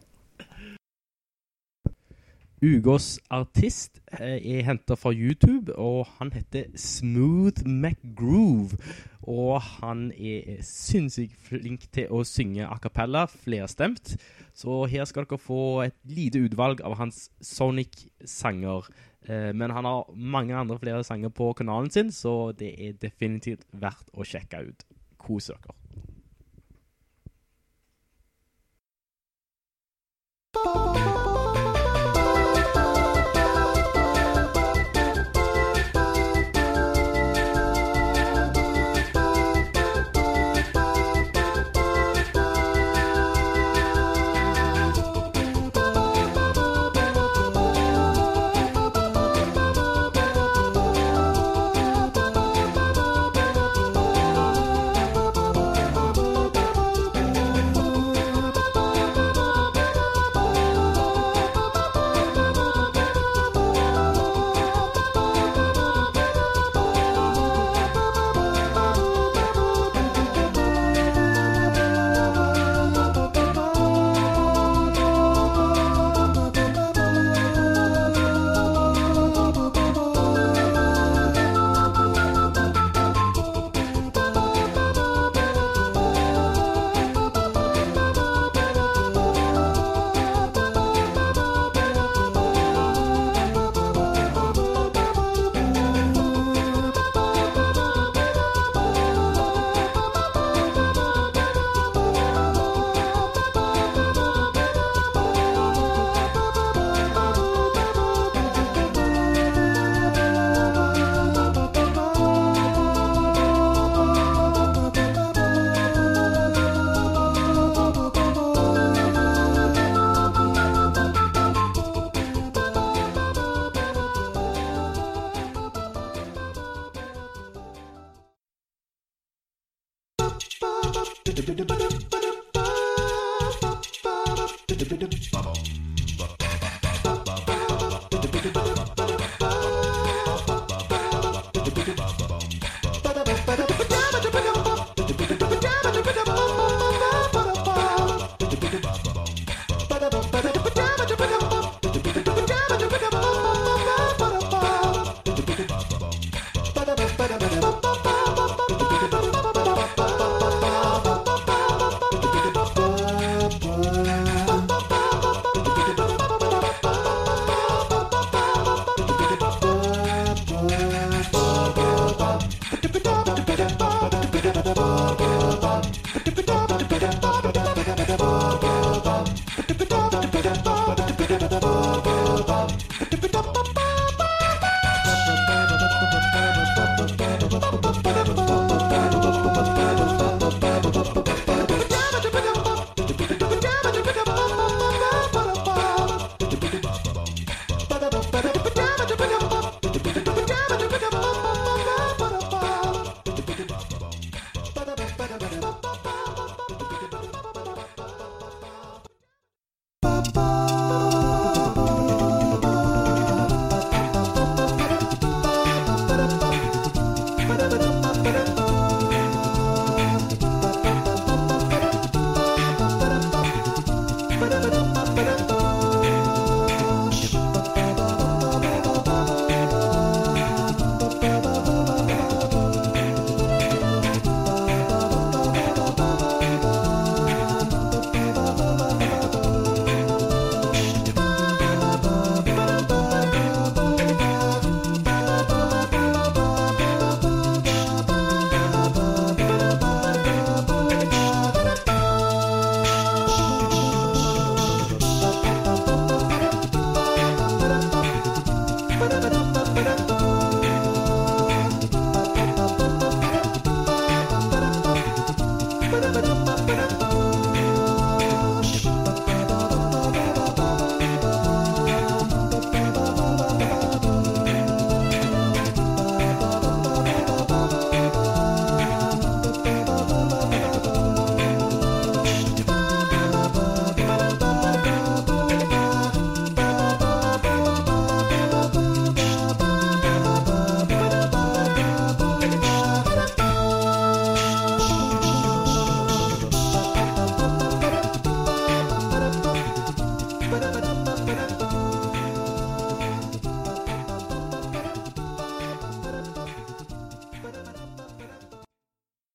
Ugås artist eh, er hentet fra YouTube, og han heter Smooth McGroove. Og han er sinnssykt flink til å synge a cappella, flerstemt. Så her skal dere få et lite utvalg av hans Sonic-sanger. Eh, men han har mange andre flere sanger på kanalen sin, så det er definitivt verdt å sjekke ut. Kos dere. Bubble.